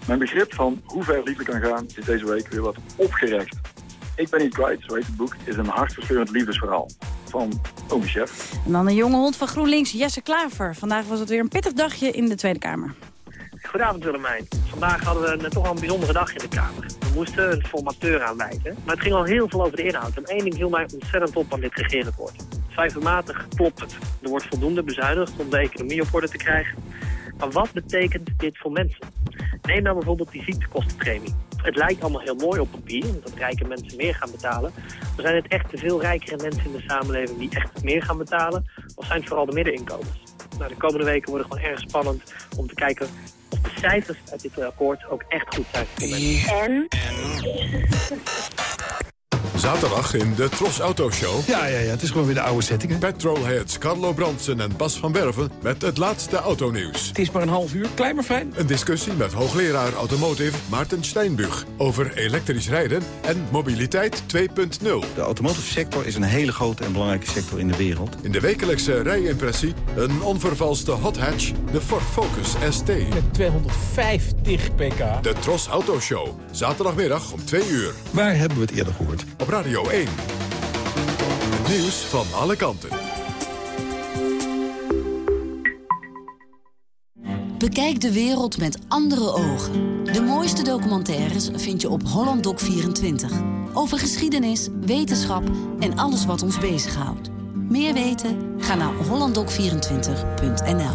Mijn begrip van hoe ver liefde kan gaan is deze week weer wat opgerekt. Ik ben niet kwijt, zo heet het boek, is een hartverscheurend liefdesverhaal van oom Chef. En dan een jonge hond van GroenLinks, Jesse Klaver. Vandaag was het weer een pittig dagje in de Tweede Kamer. Goedenavond Willemijn. Vandaag hadden we een, toch wel een bijzondere dag in de Kamer. We moesten een formateur aanwijzen. Maar het ging al heel veel over de inhoud. En één ding viel mij ontzettend op aan dit regeerakkoord. Cijfermatig klopt het. Er wordt voldoende bezuinigd om de economie op orde te krijgen. Maar wat betekent dit voor mensen? Neem nou bijvoorbeeld die ziektekostenpremie. Het lijkt allemaal heel mooi op papier, dat rijke mensen meer gaan betalen. Maar zijn het echt te veel rijkere mensen in de samenleving die echt meer gaan betalen? Of zijn het vooral de middeninkomens? Nou, de komende weken worden gewoon erg spannend om te kijken of de cijfers uit dit akkoord ook echt goed zijn voor mensen. En? Zaterdag in de Tros Auto Show. Ja, ja, ja, het is gewoon weer de oude settingen. Petrolheads Carlo Brandsen en Bas van Werven met het laatste autonieuws. Het is maar een half uur, klein maar fijn. Een discussie met hoogleraar Automotive Maarten Steinbug... over elektrisch rijden en mobiliteit 2.0. De automotive sector is een hele grote en belangrijke sector in de wereld. In de wekelijkse rijimpressie een onvervalste hot hatch, de Ford Focus ST. Met 250 pk. De Tros Auto Show, zaterdagmiddag om 2 uur. Waar hebben we het eerder gehoord? Op Radio 1. Het nieuws van alle kanten. Bekijk de wereld met andere ogen. De mooiste documentaires vind je op Holland Doc 24. Over geschiedenis, wetenschap en alles wat ons bezighoudt. Meer weten? Ga naar hollanddoc24.nl